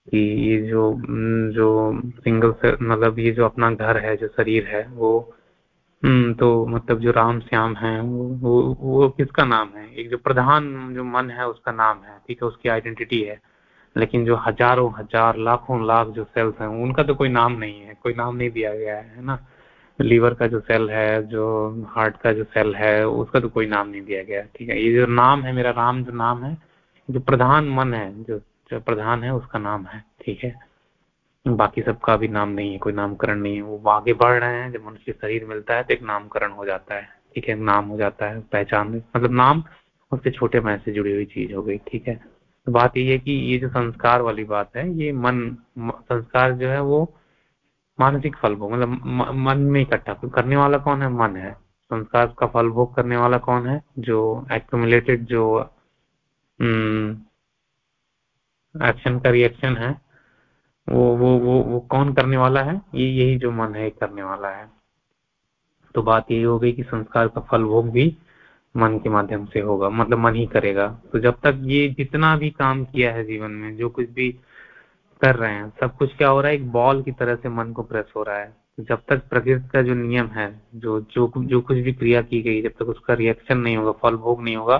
कि ये जो जो सिंगल मतलब ये जो अपना घर है जो शरीर है वो हम्म तो मतलब जो राम श्याम है वो वो, वो किसका नाम है? एक जो प्रधान जो मन है उसका नाम है ठीक है उसकी आइडेंटिटी है। लेकिन जो हज़ारों हज़ार लाखों लाख जो सेल्स हैं उनका तो कोई नाम नहीं है कोई नाम नहीं दिया गया है ना? लीवर का जो सेल है, जो हार्ट का जो सेल है, उसका तो कोई नाम नहीं दिया गया, ठीक है? ये जो नाम है, मेरा राम जो नाम है, जो प्रधान मन है, जो जो प्रधान है, उसका नाम है, ठीक है? बाकी सबका भी नाम नहीं है, कोई नामकरण नहीं है। वो आगे बढ़ रहे हैं, जब मनुष्य शरीर मिलता है तो एक नामकरण हो जाता है, ठीक है? नाम हो जाता है, पहचान मतलब नाम उसके छोटे मैं से जुड़ी हुई चीज़ हो गई, ठीक है? तो बात ये है कि ये जो संस्कार वाली बात है, ये मन संस्कार जो है वो मानसिक फल भोग मतलब मन में इकट्ठा करने वाला कौन है? मन है। संस्कार का फल भोग करने वाला कौन है? जो एक्यूमुलेटेड जो एक्शन का रिएक्शन है, वो वो वो वो कौन करने वाला है? ये, यही जो मन है करने वाला है। तो बात यही हो गई कि संस्कार का फल भोग भी मन के माध्यम से होगा मतलब मन ही करेगा। तो जब तक ये जितना भी काम किया है जीवन में, जो कुछ भी कर रहे हैं। सब कुछ क्या हो रहा है? एक बॉल की तरह से मन को प्रेस हो रहा है। जब तक प्रकृति का जो नियम है, जो जो जो कुछ भी क्रिया की गई, जब तक उसका रिएक्शन नहीं होगा, फल भोग नहीं होगा,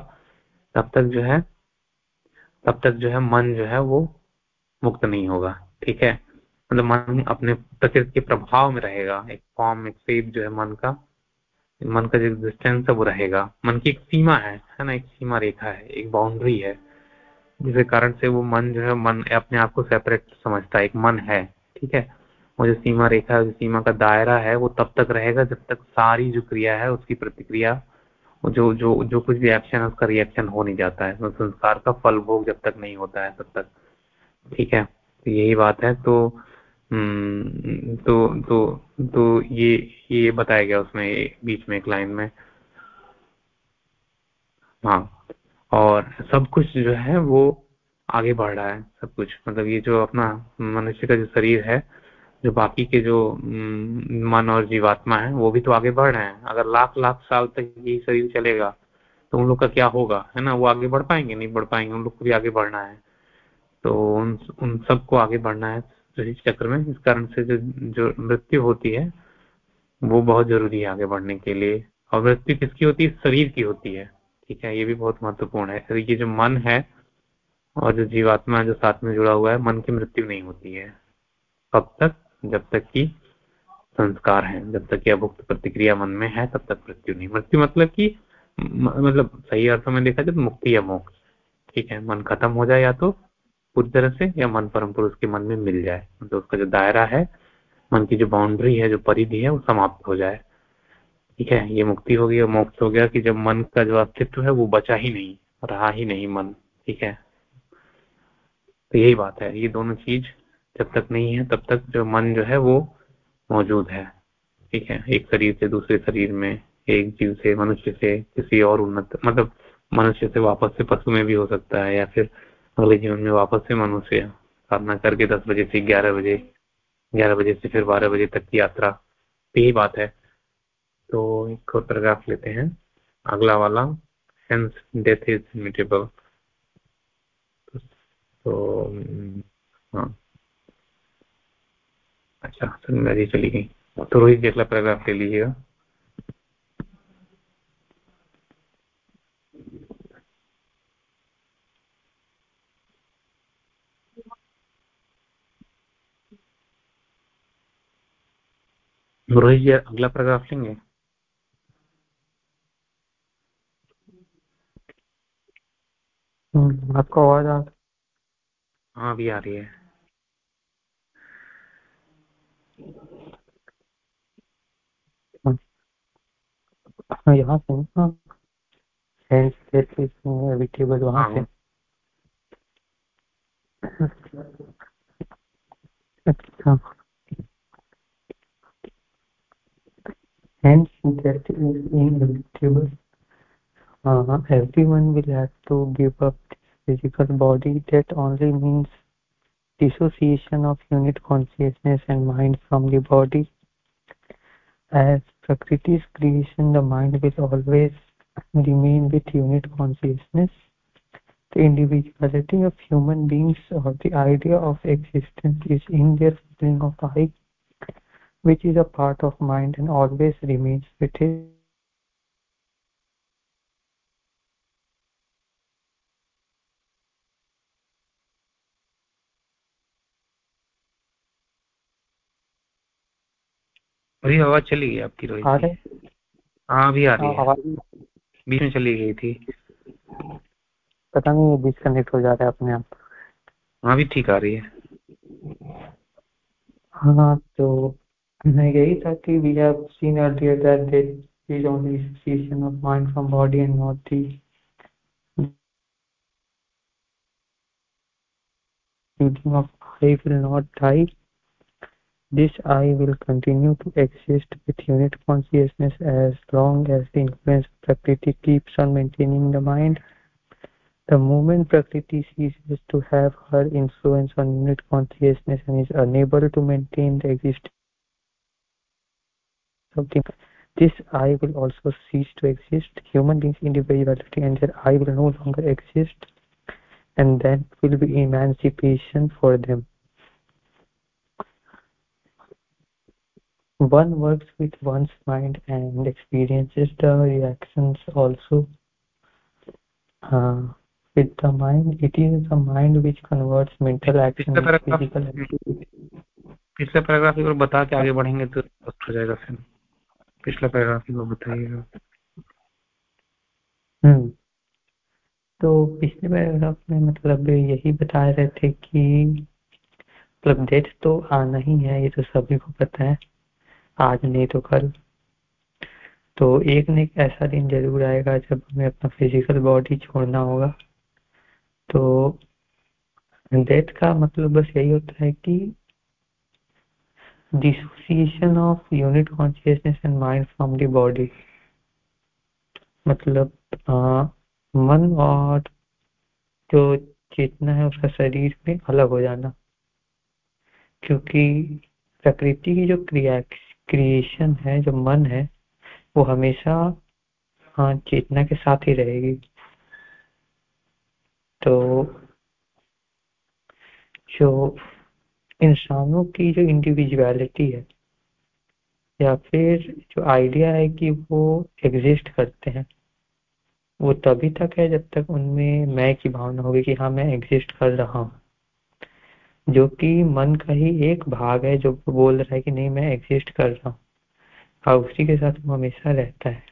तब तक जो है, तब तक जो है मन जो है वो मुक्त नहीं होगा। ठीक है? मतलब मन अपने प्रकृति के प्रभाव में रहेगा। एक फॉर्म एक शेप जो है मन का मन का जो एग्जिस्टेंस है वो रहेगा। मन की एक सीमा है है ना? एक सीमा रेखा है, एक बाउंड्री है। जिसके कारण से वो मन जो है मन अपने आप को सेपरेट समझता है। एक मन है ठीक है? वो जो सीमा रेखा जो सीमा का दायरा है वो तब तक रहेगा जब तक सारी जो क्रिया है उसकी प्रतिक्रिया जो जो जो कुछ भी एक्शन है उसका रिएक्शन हो नहीं जाता है। तो संस्कार का फल भोग जब तक नहीं होता है तब तक ठीक है? तो यही बात है। तो हम्म, तो तो तो ये ये बताया गया उसमें बीच में एक लाइन में। हाँ। और सब कुछ जो है वो आगे बढ़ रहा है, सब कुछ। मतलब ये जो अपना मनुष्य का जो शरीर है, जो बाकी के जो मन और जीवात्मा है, वो भी तो आगे बढ़ रहे हैं। अगर लाख लाख साल तक यही शरीर चलेगा तो उन लोग का क्या होगा, है ना? वो आगे बढ़ पाएँगे, नहीं बढ़ पाएँगे, उन लोग को भी आगे बढ़ना है। तो उन उन सबको आगे बढ़ना है इस चक्र में इस कारण से जो जो मृत्यु होती है, वो बहुत ज़रूरी है आगे बढ़ने के लिए। और मृत्यु किसकी होती है? शरीर की होती है। ठीक है, ये भी बहुत महत्वपूर्ण है। तो ये जो मन है और जो जीवात्मा जो साथ में जुड़ा हुआ है, मन की मृत्यु नहीं होती है। कब तक? जब तक कि संस्कार है। जब तक कि अभुक्त प्रतिक्रिया मन में है, तब तक मृत्यु नहीं। मृत्यु मतलब कि मतलब सही अर्थों में देखा जाए तो मुक्ति या मोक्ष। ठीक है, मन खत्म हो जाए या तो पूरी तरह से या मन परम पुरुष के मन में मिल जाए। मतलब उसका जो दायरा है, मन की जो बाउंड्री है, जो परिधि है, वो समाप्त हो जाए। ठीक है, ये मुक्ति हो गई और मोक्ष हो गया कि जब मन का जो अस्तित्व है वो बचा ही नहीं, रहा ही नहीं मन, ठीक है? तो यही बात है, ये दोनों चीज़ जब तक नहीं है, तब तक जो मन जो है वो मौजूद है, ठीक है? एक शरीर से दूसरे शरीर में, एक जीव से, मनुष्य से, किसी और उन्नत मतलब मनुष्य से वापस से पशु में भी हो सकता है, या फिर अगले जीवन में वापस से मनुष्य साधना करके दस बजे से ग्यारह बजे ग्यारह बजे से फिर बारह बजे तक की यात्रा तो यही बात है। तो एक और पैराग्राफ लेते हैं। अगला वाला हेंस डेथ इज़ इमिटेबल तो हाँ। अच्छा सर मेरी चली गई। तो रोहित जी, अगला पैराग्राफ ले लीजिएगा। रोहित जी, अगला पैराग्राफ लेंगे? आपको आवाज़ आ हाँ? अभी आ रही है। हाँ यहाँ से हाँ हेंस दैट इज़ इनएविटेबल वहाँ हाँ से। अच्छा। that is inevitable uh, everyone will have to give up physical body. That only means dissociation of unit consciousness and mind from the body. As Prakriti's creation the mind will always remain with unit consciousness. The individuality of human beings or the idea of existence is in their feeling of I which is a part of mind and always remains with it अभी आवाज़ चली गई आपकी रोहित हाँ? अभी आ रही हाँ, है आवाज़ बीच में चली गई थी। पता नहीं डिस्कनेक्ट हो जा रहा है अपने आप। हाँ अभी ठीक आ रही है। हाँ तो मैं यही था कि we have seen that they of mind from body and not the thinking of I will not die. This I will continue to exist with unit consciousness as long as the influence of Prakriti keeps on maintaining the mind. The moment Prakriti ceases to have her influence on unit consciousness and is unable to maintain the existence of the this I will also cease to exist. Human beings' individuality and their I will no longer exist, and then will be emancipation for them. One works with one's mind and experiences the reactions also uh, with the mind. It is the mind which converts mental action into physical. पिछला paragraph बार बता के आगे बढ़ेंगे तो स्पष्ट हो जाएगा फिर पिछला पैराग्राफ बार बताइएगा हम्म तो पिछले पैराग्राफ में मतलब यही बता रहे थे कि मतलब डेथ तो आना ही है ये तो सभी को पता है आज नहीं तो कल। तो एक न एक ऐसा दिन ज़रूर आएगा जब हमें अपना फ़िज़िकल बॉडी छोड़ना होगा। तो डेथ का मतलब बस यही होता है कि dissociation of unit consciousness and mind from the body मतलब आ, मन और जो चेतना है उसका शरीर में अलग हो जाना। क्योंकि प्रकृति की जो क्रिया क्रिएशन है, जो मन है, वो हमेशा हाँ चेतना के साथ ही रहेगी। तो जो इंसानों की जो इंडिविजुअलिटी है, या फिर जो आइडिया है कि वो एग्जिस्ट करते हैं, वो तभी तक है जब तक उनमें मैं की भावना होगी कि हाँ मैं एग्जिस्ट कर रहा हूँ। जो कि मन का ही एक भाग है जो बोल रहा है कि नहीं, मैं एग्जिस्ट कर रहा हूँ। और उसी के साथ वो हमेशा रहता है।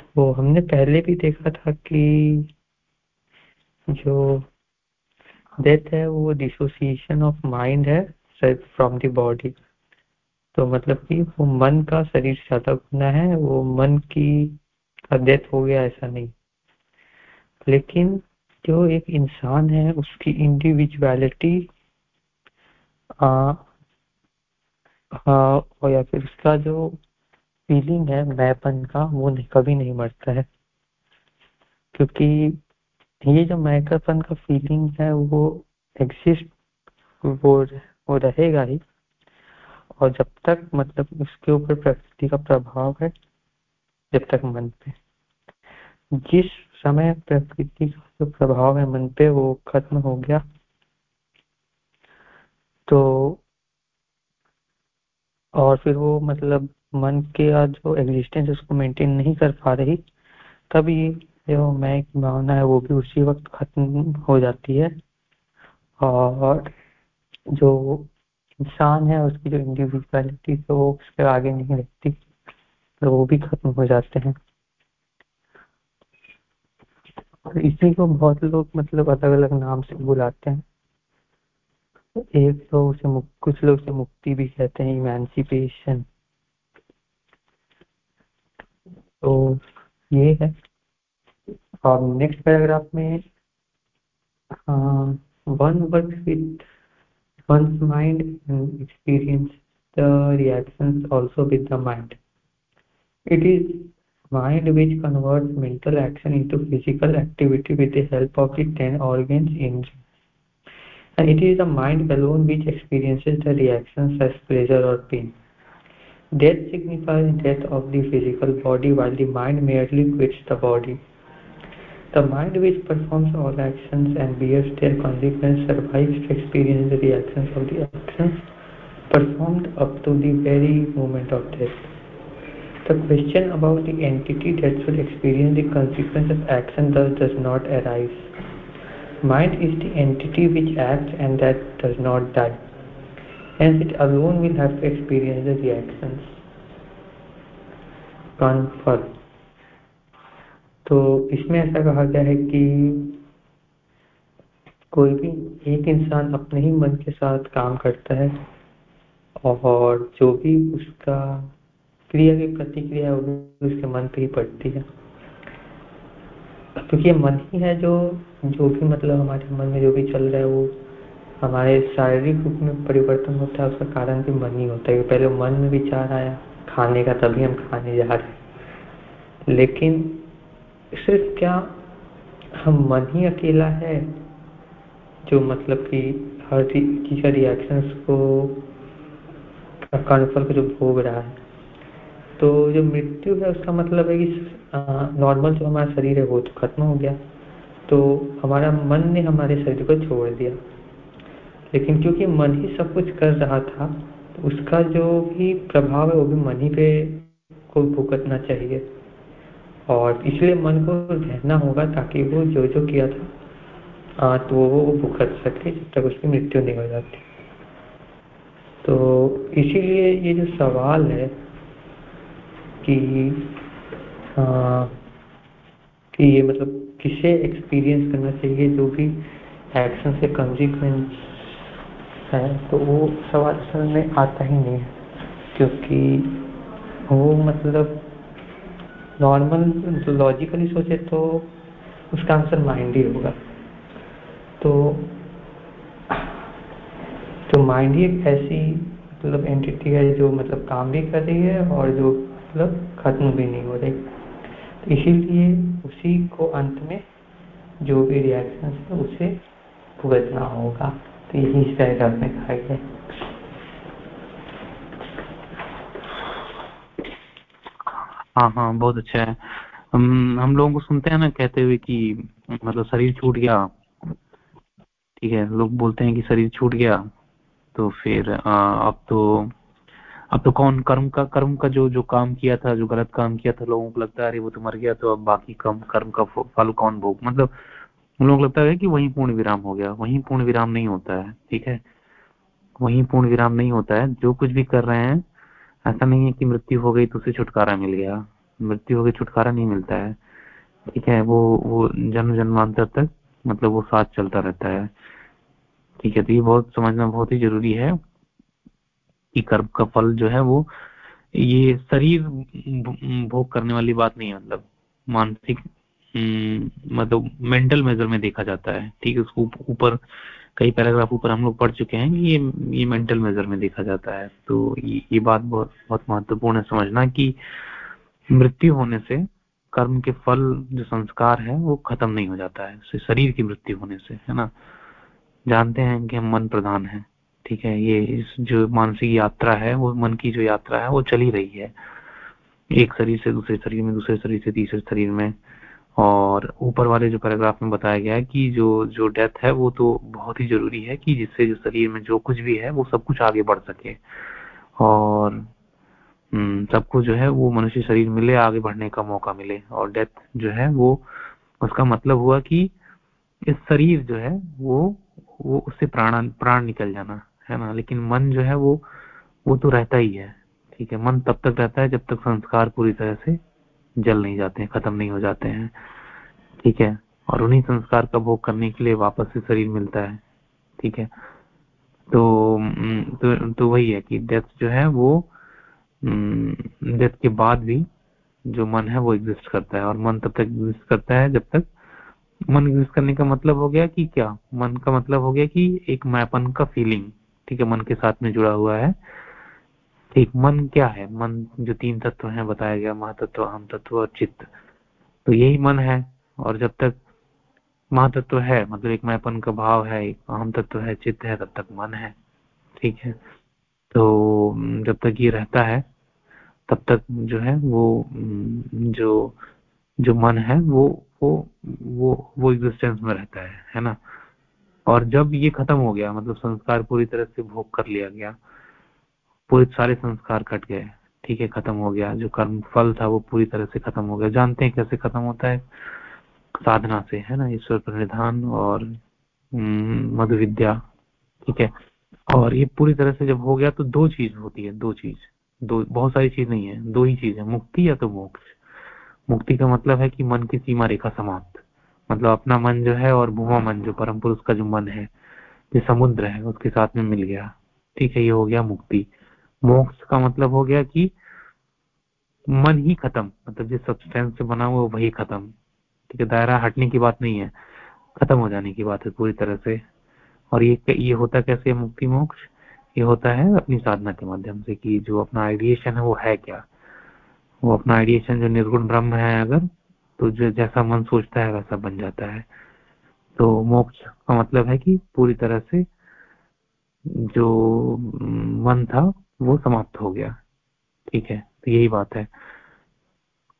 तो हमने पहले भी देखा था कि जो डेथ है, वो डिसोसिएशन ऑफ़ माइंड है फ्रॉम द बॉडी तो मतलब कि वो मन का शरीर अलग होना है, वो मन की डेथ हो गया, ऐसा नहीं। लेकिन जो एक इंसान है, उसकी इंडिविजुअलिटी और या फिर उसका जो फीलिंग है, मैपन का, वो कभी नहीं मरता है। क्योंकि ये जो मैकरपन का फीलिंग है, वो एग्जिस्ट वो वो रहेगा ही। और जब तक मतलब उसके ऊपर प्रकृति का प्रभाव है, जब तक मन पे। जिस समय प्रकृति का जो प्रभाव है मन पे वो खत्म हो गया। तो और फिर वो मतलब मन के जो एग्जिस्टेंस उसको मेंटेन नहीं कर पा रही तब ये जो मैं की भावना है वो भी उसी वक्त खत्म हो जाती है। और जो इंसान है, उसकी जो इंडिविजुअलिटी तो वो उसके आगे नहीं रहती तो वो भी खत्म हो जाते हैं। और इसी को बहुत लोग मतलब अलग अलग नाम से बुलाते हैं। एक तो उसे कुछ लोग उसे मुक्ति भी कहते हैं इमेंसिपेशन तो ये है। और नेक्स्ट पैराग्राफ में one work with one's mind and experience the reactions also with the mind it is mind which converts mental action into physical activity with the help of the ten organs in and it is the mind alone which experiences the reactions as pleasure or pain. Death signifies death of the physical body while the mind merely quits the body. The mind which performs all actions and bears their consequences survives to experience the reactions of the actions performed up to the very moment of death. The question about the entity that should experience the consequence of action thus does not arise. Mind is the entity which acts and that does not die. Hence it alone will have to experience the reactions. Confirm. तो इसमें ऐसा कहा गया है कि कोई भी एक इंसान अपने ही मन के साथ काम करता है और जो भी उसका क्रिया की प्रतिक्रिया उसके मन पे ही पड़ती है। क्योंकि ये मन ही है जो जो भी मतलब हमारे मन में जो भी चल रहा है, वो हमारे शारीरिक रूप में परिवर्तन होता है, उसका कारण भी मन ही होता है। पहले मन में विचार आया, खाने का, तभी हम खाने जा रहे लेकिन सिर्फ़ क्या हम मन ही अकेला है, जो मतलब कि हर चीज़, का रिएक्शंस को कर्मफल को जो भोग रहा है? तो जो मृत्यु है उसका मतलब है कि नॉर्मल जो हमारा शरीर है वो तो खत्म हो गया। तो हमारा मन ने हमारे शरीर को छोड़ दिया। लेकिन क्योंकि मन ही सब कुछ कर रहा था तो उसका जो भी प्रभाव है वो भी मन ही पे को भुगतना चाहिए। और इसलिए मन को रहना होगा ताकि वो जो जो किया था आ, तो वो भुगत सके जब तक उसकी मृत्यु नहीं हो जाती। तो इसीलिए ये जो सवाल है कि आ, कि ये मतलब किसे एक्सपीरियंस करना चाहिए जो भी एक्शन से कंसिक्वेंस है तो वो सवाल असल में आता ही नहीं है। क्योंकि वो मतलब नॉर्मल लॉजिकली सोचे तो उसका आंसर माइंड ही होगा। तो तो माइंड ही एक ऐसी मतलब एंटिटी है जो मतलब काम भी कर रही है और जो मतलब खत्म भी नहीं हो रही। तो इसीलिए उसी को अंत में जो भी रिएक्शन है उसे भुगतना होगा। तो यही पैराग्राफ में कहा गया हाँ हाँ बहुत अच्छा है। हम हम लोगों को सुनते हैं ना कहते हुए कि मतलब शरीर छूट गया। ठीक है लोग बोलते हैं कि शरीर छूट गया। तो फिर आ, अब तो अब तो कौन कर्म का कर्म का जो जो काम किया था, जो गलत काम किया था, लोगों को लगता है, अरे, वो तो मर गया तो अब बाकी कम कर्म का फल कौन भोग? मतलब उन लोगों को लगता है कि वही पूर्ण विराम हो गया, वही पूर्ण विराम नहीं होता है, ठीक है? वही पूर्ण विराम नहीं होता है, जो कुछ भी कर रहे हैं, ऐसा नहीं है कि मृत्यु हो गई तो उसे छुटकारा मिल गया, मृत्यु हो गई, छुटकारा नहीं मिलता है, ठीक है? वो वो जन्म जन्मांतर तक मतलब वो साथ चलता रहता है, ठीक है? तो ये बहुत समझना बहुत ही ज़रूरी है। कि कर्म का फल जो है वो ये शरीर भोग करने वाली बात नहीं है मतलब मानसिक हम्म, मतलब मेंटल मेजर में देखा जाता है ठीक है? उसको ऊपर कई पैराग्राफ ऊपर हम लोग पढ़ चुके हैं ये ये मेंटल मेजर में देखा जाता है। तो ये, ये बात बहुत बहुत महत्वपूर्ण है समझना कि मृत्यु होने से कर्म के फल जो संस्कार है वो खत्म नहीं हो जाता है। शरीर की मृत्यु होने से है ना? जानते हैं कि हम मन प्रधान है। ठीक है ये इस जो मानसिक यात्रा है वो मन की जो यात्रा है वो चली रही है। एक शरीर से दूसरे शरीर में दूसरे शरीर से तीसरे शरीर में। और ऊपर वाले जो पैराग्राफ में बताया गया है कि जो जो डेथ है वो तो बहुत ही ज़रूरी है कि जिससे जो शरीर में जो कुछ भी है वो सब कुछ आगे बढ़ सके। और हम्म, सबको जो है वो मनुष्य शरीर मिले आगे बढ़ने का मौका मिले। और डेथ जो है वो उसका मतलब हुआ कि इस शरीर जो है वो वो उससे प्राण प्राण निकल जाना। है ना? लेकिन मन जो है वो वो तो रहता ही है ठीक है? मन तब तक रहता है जब तक संस्कार पूरी तरह से जल नहीं जाते हैं खत्म नहीं हो जाते हैं ठीक है? और उन्हीं संस्कार का भोग करने के लिए वापस से शरीर मिलता है ठीक है? तो तो, तो वही है कि डेथ जो है वो डेथ के बाद भी जो मन है वो एग्जिस्ट करता है और मन तब तक एग्जिस्ट करता है जब तक मन एग्जिस्ट करने का मतलब हो गया कि क्या? मन का मतलब हो गया कि एक मैपन का फीलिंग ठीक है मन के साथ में जुड़ा हुआ है। ठीक मन क्या है? मन जो तीन तत्व हैं, बताया गया, महातत्व अहम तत्व और चित्त। तो यही मन है, और जब तक महातत्व है मतलब एक मैपन का भाव है, एक अहम तत्व है, चित्त है, तब तक मन है। ठीक है? तो जब तक ये रहता है, तब तक जो है, वो जो जो मन है, वो वो वो वो एग्जिस्टेंस में रहता है है ना? और जब ये खत्म हो गया मतलब संस्कार पूरी तरह से भोग कर लिया गया, पूरे सारे संस्कार कट गए, ठीक है, खत्म हो गया, जो कर्म फल था वो पूरी तरह से खत्म हो गया। जानते हैं कैसे खत्म होता है? साधना से, है ना, ईश्वर प्रणिधान और मधु विद्या, ठीक है। और ये पूरी तरह से जब हो गया तो दो चीज़ होती है, दो चीज़, दो, बहुत सारी चीज़ नहीं है, दो ही चीज़ है, मुक्ति या तो मोक्ष। मुक्ति का मतलब है कि मन की सीमा रेखा समाप्त। मतलब अपना मन जो है और भूमा मन, जो परम पुरुष का जो मन है जो समुद्र है, उसके साथ में मिल गया। ठीक है, ये हो गया मुक्ति। मोक्ष का मतलब हो गया कि मन ही खत्म मतलब जिस सब्सटेंस से बना हुआ वही खत्म। ठीक है, दायरा हटने की बात नहीं है, खत्म हो जाने की बात है पूरी तरह से। और ये ये होता कैसे मुक्ति मोक्ष? ये होता है अपनी साधना के माध्यम से कि जो अपना आइडिएशन है, वो है क्या? वो अपना आइडिएशन जो निर्गुण ब्रह्म है अगर तो जो जैसा मन सोचता है वैसा बन जाता है। तो मोक्ष का मतलब है कि पूरी तरह से जो मन था वो समाप्त हो गया। ठीक है तो यही बात है।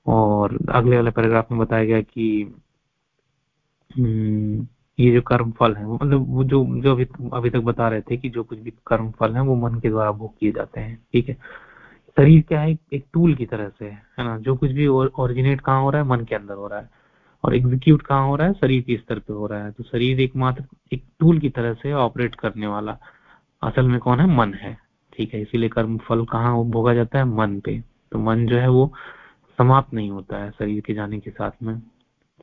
और अगले वाले पैराग्राफ में बताया गया कि हम्म, ये जो कर्म फल है मतलब वो जो जो अभी अभी तक बता रहे थे कि जो कुछ भी कर्म फल है वो मन के द्वारा भोग किए जाते हैं। ठीक है शरीर क्या है? एक टूल की तरह से, है ना? जो कुछ भी ओरिजिनेट कहाँ हो रहा है? मन के अंदर हो रहा है। और एग्जीक्यूट कहाँ हो रहा है? शरीर के स्तर पे हो रहा है। तो शरीर एकमात्र, एक टूल की तरह से ऑपरेट करने वाला असल में कौन है? मन है। ठीक है? इसीलिए कर्म फल कहाँ भोगा जाता है? मन पे। तो मन जो है वो समाप्त नहीं होता है शरीर के जाने के साथ में।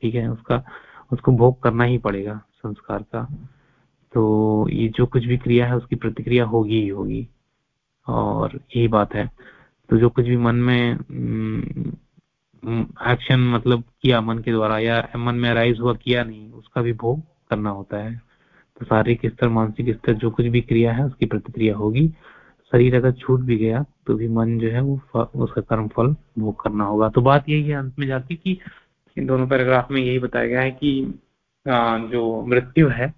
ठीक है? उसका, उसको भोग करना ही पड़ेगा संस्कार का। तो ये जो कुछ भी क्रिया है, उसकी प्रतिक्रिया होगी ही होगी। और यही बात है। तो जो कुछ भी मन में एक्शन मतलब किया मन के द्वारा या मन में अराइज हुआ किया नहीं, उसका भी भोग करना होता है। तो शारीरिक स्तर, मानसिक स्तर, जो कुछ भी क्रिया है, उसकी प्रतिक्रिया होगी। शरीर अगर छूट भी गया तो भी मन जो है वो उसका कर्म फल भोग करना होगा। तो बात यही है अंत में जाती कि इन दोनों पैराग्राफ में यही बताया गया है कि जो मृत्यु है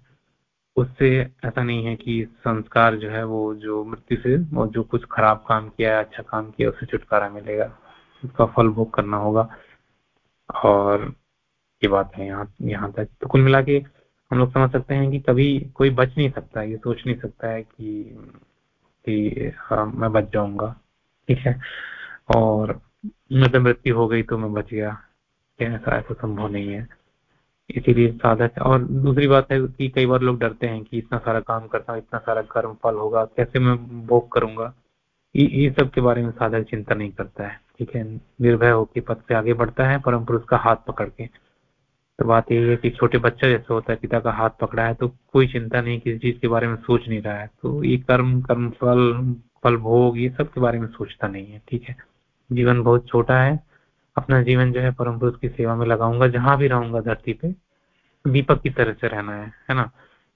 उससे ऐसा नहीं है कि संस्कार जो है वो जो मृत्यु से और जो कुछ खराब काम किया है अच्छा काम किया उससे छुटकारा मिलेगा। उसका फल भोग करना होगा। और ये बात है यहाँ यहाँ तक। तो कुल मिला के हम लोग समझ सकते हैं कि कभी कोई बच नहीं सकता ये सोच नहीं सकता है कि कि हाँ मैं बच जाऊँगा। ठीक है? और मतलब मृत्यु हो गई तो मैं बच गया। ऐसा ऐसा संभव नहीं है। इसीलिए साधक और दूसरी बात है कि कई बार लोग डरते हैं कि इतना सारा काम करता हूँ, इतना सारा कर्म फल होगा, कैसे मैं भोग करूँगा? ये सब के बारे में साधक चिंता नहीं करता है, ठीक है? निर्भय होकर पद से आगे बढ़ता है, परम पुरुष का हाथ पकड़ के। तो बात यही है कि छोटे बच्चा जैसे होता है, पिता का हाथ पकड़ा है तो कोई चिंता नहीं किसी चीज़ के बारे में सोच नहीं रहा है। तो ये कर्म कर्म फल फल, भोग, ये सब के बारे में सोचता नहीं है, ठीक है? जीवन बहुत छोटा है अपना जीवन जो है परम पुरुष की सेवा में लगाऊँगा, जहाँ भी रहूँगा धरती पे, दीपक की तरह से रहना है है ना?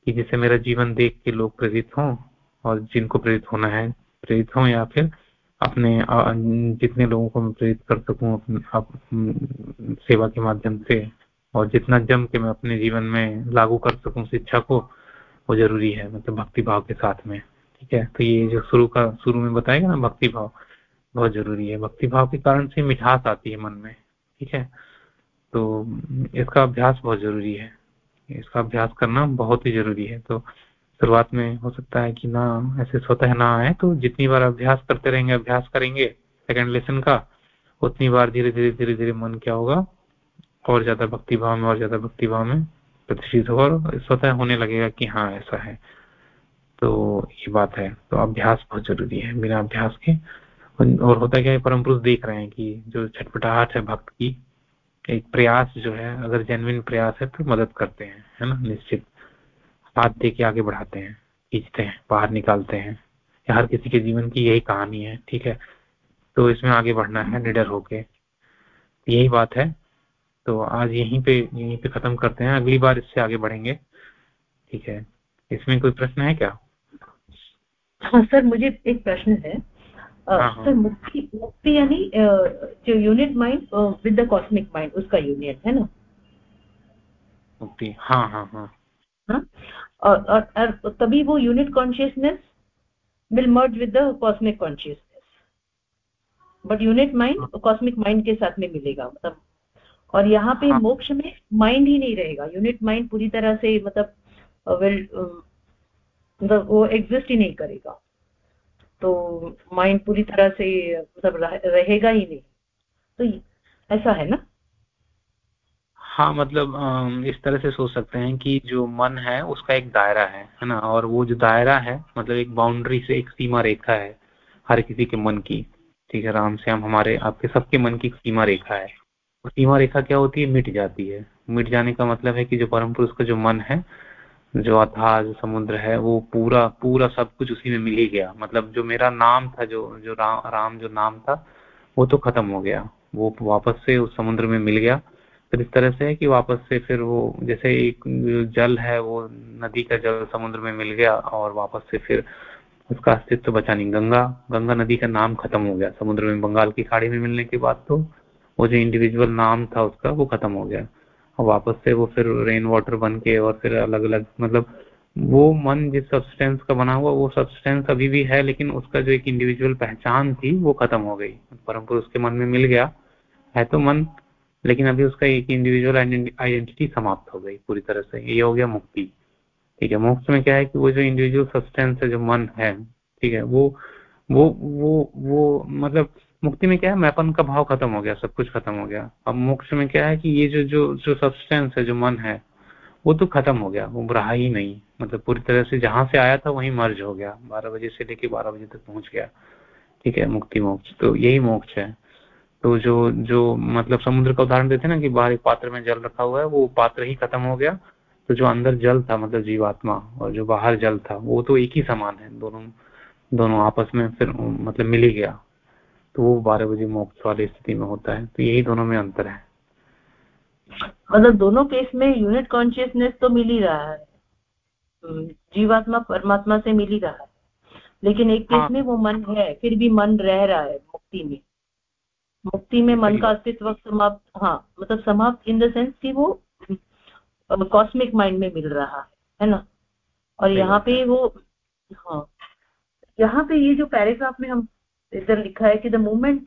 कि जिससे मेरा जीवन देख के लोग प्रेरित हों और जिनको प्रेरित होना है, प्रेरित हों या फिर अपने जितने लोगों को मैं प्रेरित कर सकूँ सेवा के माध्यम से और जितना जम के मैं अपने जीवन में लागू कर सकूँ शिक्षा को, वो ज़रूरी है मतलब भक्ति भाव के साथ में, ठीक है? तो ये जो शुरू का, शुरू में बताएगा ना, भक्ति भाव बहुत ज़रूरी है। भक्ति भाव के कारण से मिठास आती है मन में, ठीक है? तो इसका अभ्यास बहुत ज़रूरी है। इसका अभ्यास करना बहुत ही ज़रूरी है। तो शुरुआत में हो सकता है कि ना, ऐसे स्वतः ना आए तो जितनी बार अभ्यास करते रहेंगे, अभ्यास करेंगे सेकंड लेसन का, उतनी बार धीरे धीरे धीरे धीरे मन क्या होगा? और ज़्यादा भक्ति भाव में, और ज़्यादा भक्ति भाव में प्रतिष्ठित होगा और स्वतः होने लगेगा कि हाँ ऐसा है। तो ये बात है। तो अभ्यास बहुत ज़रूरी है। बिना अभ्यास के और होता क्या है परम पुरुष देख रहे हैं कि जो छटपटाहट है भक्त की, एक प्रयास जो है, अगर जेनविन प्रयास है तो मदद करते हैं, है ना, निश्चित। हाथ दे के आगे बढ़ाते हैं, खींचते हैं, बाहर निकालते हैं। हर किसी के जीवन की यही कहानी है, ठीक है? तो इसमें आगे बढ़ना है, निडर होके। यही बात है। तो आज यहीं पे यहीं पे खत्म करते हैं, अगली बार इससे आगे बढ़ेंगे, ठीक है? इसमें कोई प्रश्न है क्या? हाँ सर, मुझे एक प्रश्न है। सर मुक्ति मुक्ति यानी जो unit mind with the cosmic mind उसका यूनियन है ना? मुक्ति हाँ हाँ हाँ। हाँ? और, और, और तभी वो unit consciousness will merge with the cosmic consciousness but unit mind cosmic mind के साथ में मिलेगा मतलब। और यहाँ पे हाँ. मोक्ष में माइंड ही नहीं रहेगा। यूनिट माइंड पूरी तरह से मतलब विल मतलब वो एग्जिस्ट ही नहीं करेगा। तो माइंड पूरी तरह से मतलब रहेगा ही नहीं। तो ऐसा है ना? हाँ मतलब इस तरह से सोच सकते हैं कि जो मन है, उसका एक दायरा है है ना? और वो जो दायरा है मतलब एक बाउंड्री से एक सीमा रेखा है, हर किसी के मन की। ठीक है, राम श्याम, हमारे, आपके सबके मन की सीमा रेखा है। और सीमा रेखा क्या होती है? मिट जाती है। मिट जाने का मतलब है कि जो परम पुरुष का जो मन है जो अथा जो समुद्र है वो पूरा पूरा सब कुछ उसी में मिल ही गया। मतलब जो मेरा नाम था जो जो रा, राम जो नाम था वो तो खत्म हो गया। वो वापस से उस समुद्र में मिल गया। फिर इस तरह से है कि वापस से फिर वो जैसे एक जल है वो नदी का जल समुद्र में मिल गया और वापस से फिर उसका अस्तित्व बचा नहीं। गंगा गंगा नदी का नाम खत्म हो गया। समुद्र में बंगाल की खाड़ी में मिलने के बाद तो वो जो इंडिविजुअल नाम था उसका वो खत्म हो गया। और वापस से वो फिर रेन वाटर बन के और फिर अलग अलग मतलब वो मन जिस सब्सटेंस का बना हुआ, वो सब्सटेंस अभी भी है, लेकिन उसका जो एक इंडिविजुअल पहचान थी, वो खत्म हो गई। परम पुरुष के मन में मिल गया, है तो मन, लेकिन अभी उसका एक इंडिविजुअल आइडेंटिटी समाप्त हो गई, पूरी तरह से। ये हो गया मुक्ति। ठीक है, मोक्ष में क्या है कि वो जो इंडिविजुअल सब्सटेंस है, जो मन है, ठीक है, वो वो वो वो मतलब मुक्ति में क्या है? मैपन का भाव खत्म हो गया, सब कुछ खत्म हो गया। अब मोक्ष में क्या है कि ये जो जो जो सब्सटेंस है, जो मन है, वो तो खत्म हो गया, वो रहा ही नहीं। मतलब पूरी तरह से जहाँ से आया था, वहीं मर्ज हो गया। बारह बजे से लेके बारह बजे तक पहुँच गया। ठीक है, मुक्ति मोक्ष। तो यही मोक्ष है। तो जो जो मतलब समुद्र का उदाहरण देते ना कि बाहर एक पात्र में जल रखा हुआ है, वो पात्र ही खत्म हो गया। तो जो अंदर जल था मतलब जीवात्मा, और जो बाहर जल था, वो तो एक ही समान है। दोनों दोनों आपस में फिर मतलब मिल ही गया। तो वो बारह बजे मोक्ष वाली स्थिति में होता है। तो यही दोनों में अंतर है। मतलब दोनों केस में यूनिट कॉन्शियसनेस तो मिल ही रहा है। जीवात्मा परमात्मा से मिल ही रहा है। लेकिन एक केस हाँ। में वो मन है फिर भी मन रह रहा है मुक्ति में। मुक्ति में मन का अस्तित्व समाप्त हाँ मतलब समाप्त इन द सेंस कि वो कॉस्मिक माइंड में मिल रहा है है ना? और यहाँ पे वो हाँ। यहाँ पे ये जो पैराग्राफ में हम इधर लिखा है कि the moment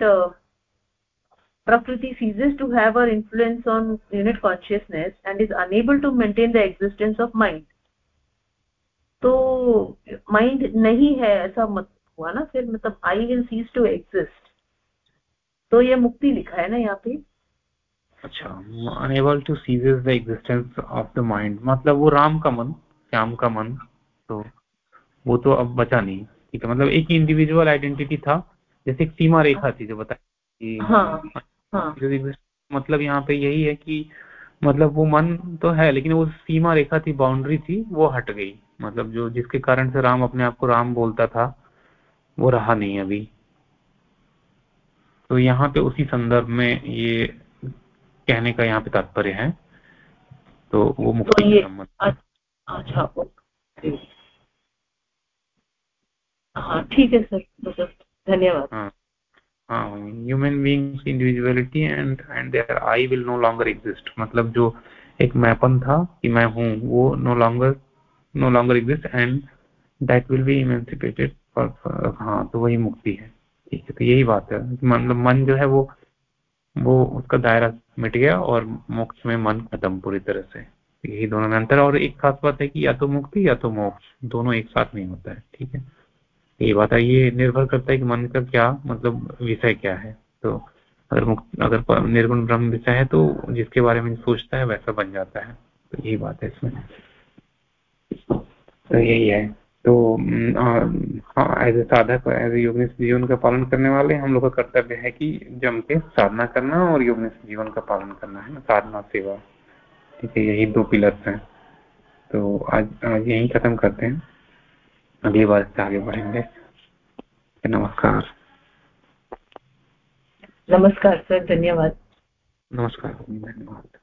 Prakriti ceases to have her influence on unit consciousness and is unable to maintain the existence of mind तो माइंड नहीं है, ऐसा मत हुआ ना, फिर मतलब I will cease to exist तो ये मुक्ति लिखा है ना यहाँ पे? अच्छा unable to ceases the existence of the mind मतलब वो राम का मन, श्याम का मन तो वो तो अब बचा नहीं। ठीक है मतलब एक इंडिविजुअल आइडेंटिटी था जैसे एक सीमा रेखा थी जो बताया हाँ, हाँ. मतलब यहाँ पे यही है कि मतलब वो मन तो है लेकिन वो सीमा रेखा थी बाउंड्री थी वो हट गई। मतलब जो जिसके कारण से राम अपने आप को राम बोलता था वो रहा नहीं अभी। तो यहाँ पे उसी संदर्भ में ये कहने का यहाँ पे तात्पर्य है। तो वो मुक्ति तो अच्छा हाँ ठीक है सर धन्यवाद। हाँ हाँ human beings individuality and and there I will no longer exist मतलब जो एक मैपन था कि मैं हूँ, वो no longer no longer exist and that will be emancipated हाँ तो वही मुक्ति है। ठीक है तो यही बात है मतलब मन जो है वो वो उसका दायरा मिट गया और मोक्ष में मन खत्म पूरी तरह से। यही दोनों में अंतर और एक खास बात है कि या तो मुक्ति या तो मोक्ष, दोनों एक साथ नहीं होता है, ठीक है? ये बात है, ये निर्भर करता है कि मन का क्या मतलब विषय क्या है। तो अगर मुक्त, अगर निर्गुण ब्रह्म विषय है तो जिसके बारे में सोचता है, वैसा बन जाता है। तो यही बात है इसमें। तो यही है। तो हाँ एज ए साधक एज ए योगनिष्ठ जीवन का पालन करने वाले, हम लोग का कर्तव्य है कि जम के साधना करना और योगनिष्ठ जीवन का पालन करना, है ना? साधना, सेवा। ठीक है, यही दो पिलर्स हैं। तो आज आज यही खत्म करते हैं। अगली बार से आगे बढ़ेंगे। नमस्कार। नमस्कार सर धन्यवाद। नमस्कार। धन्यवाद।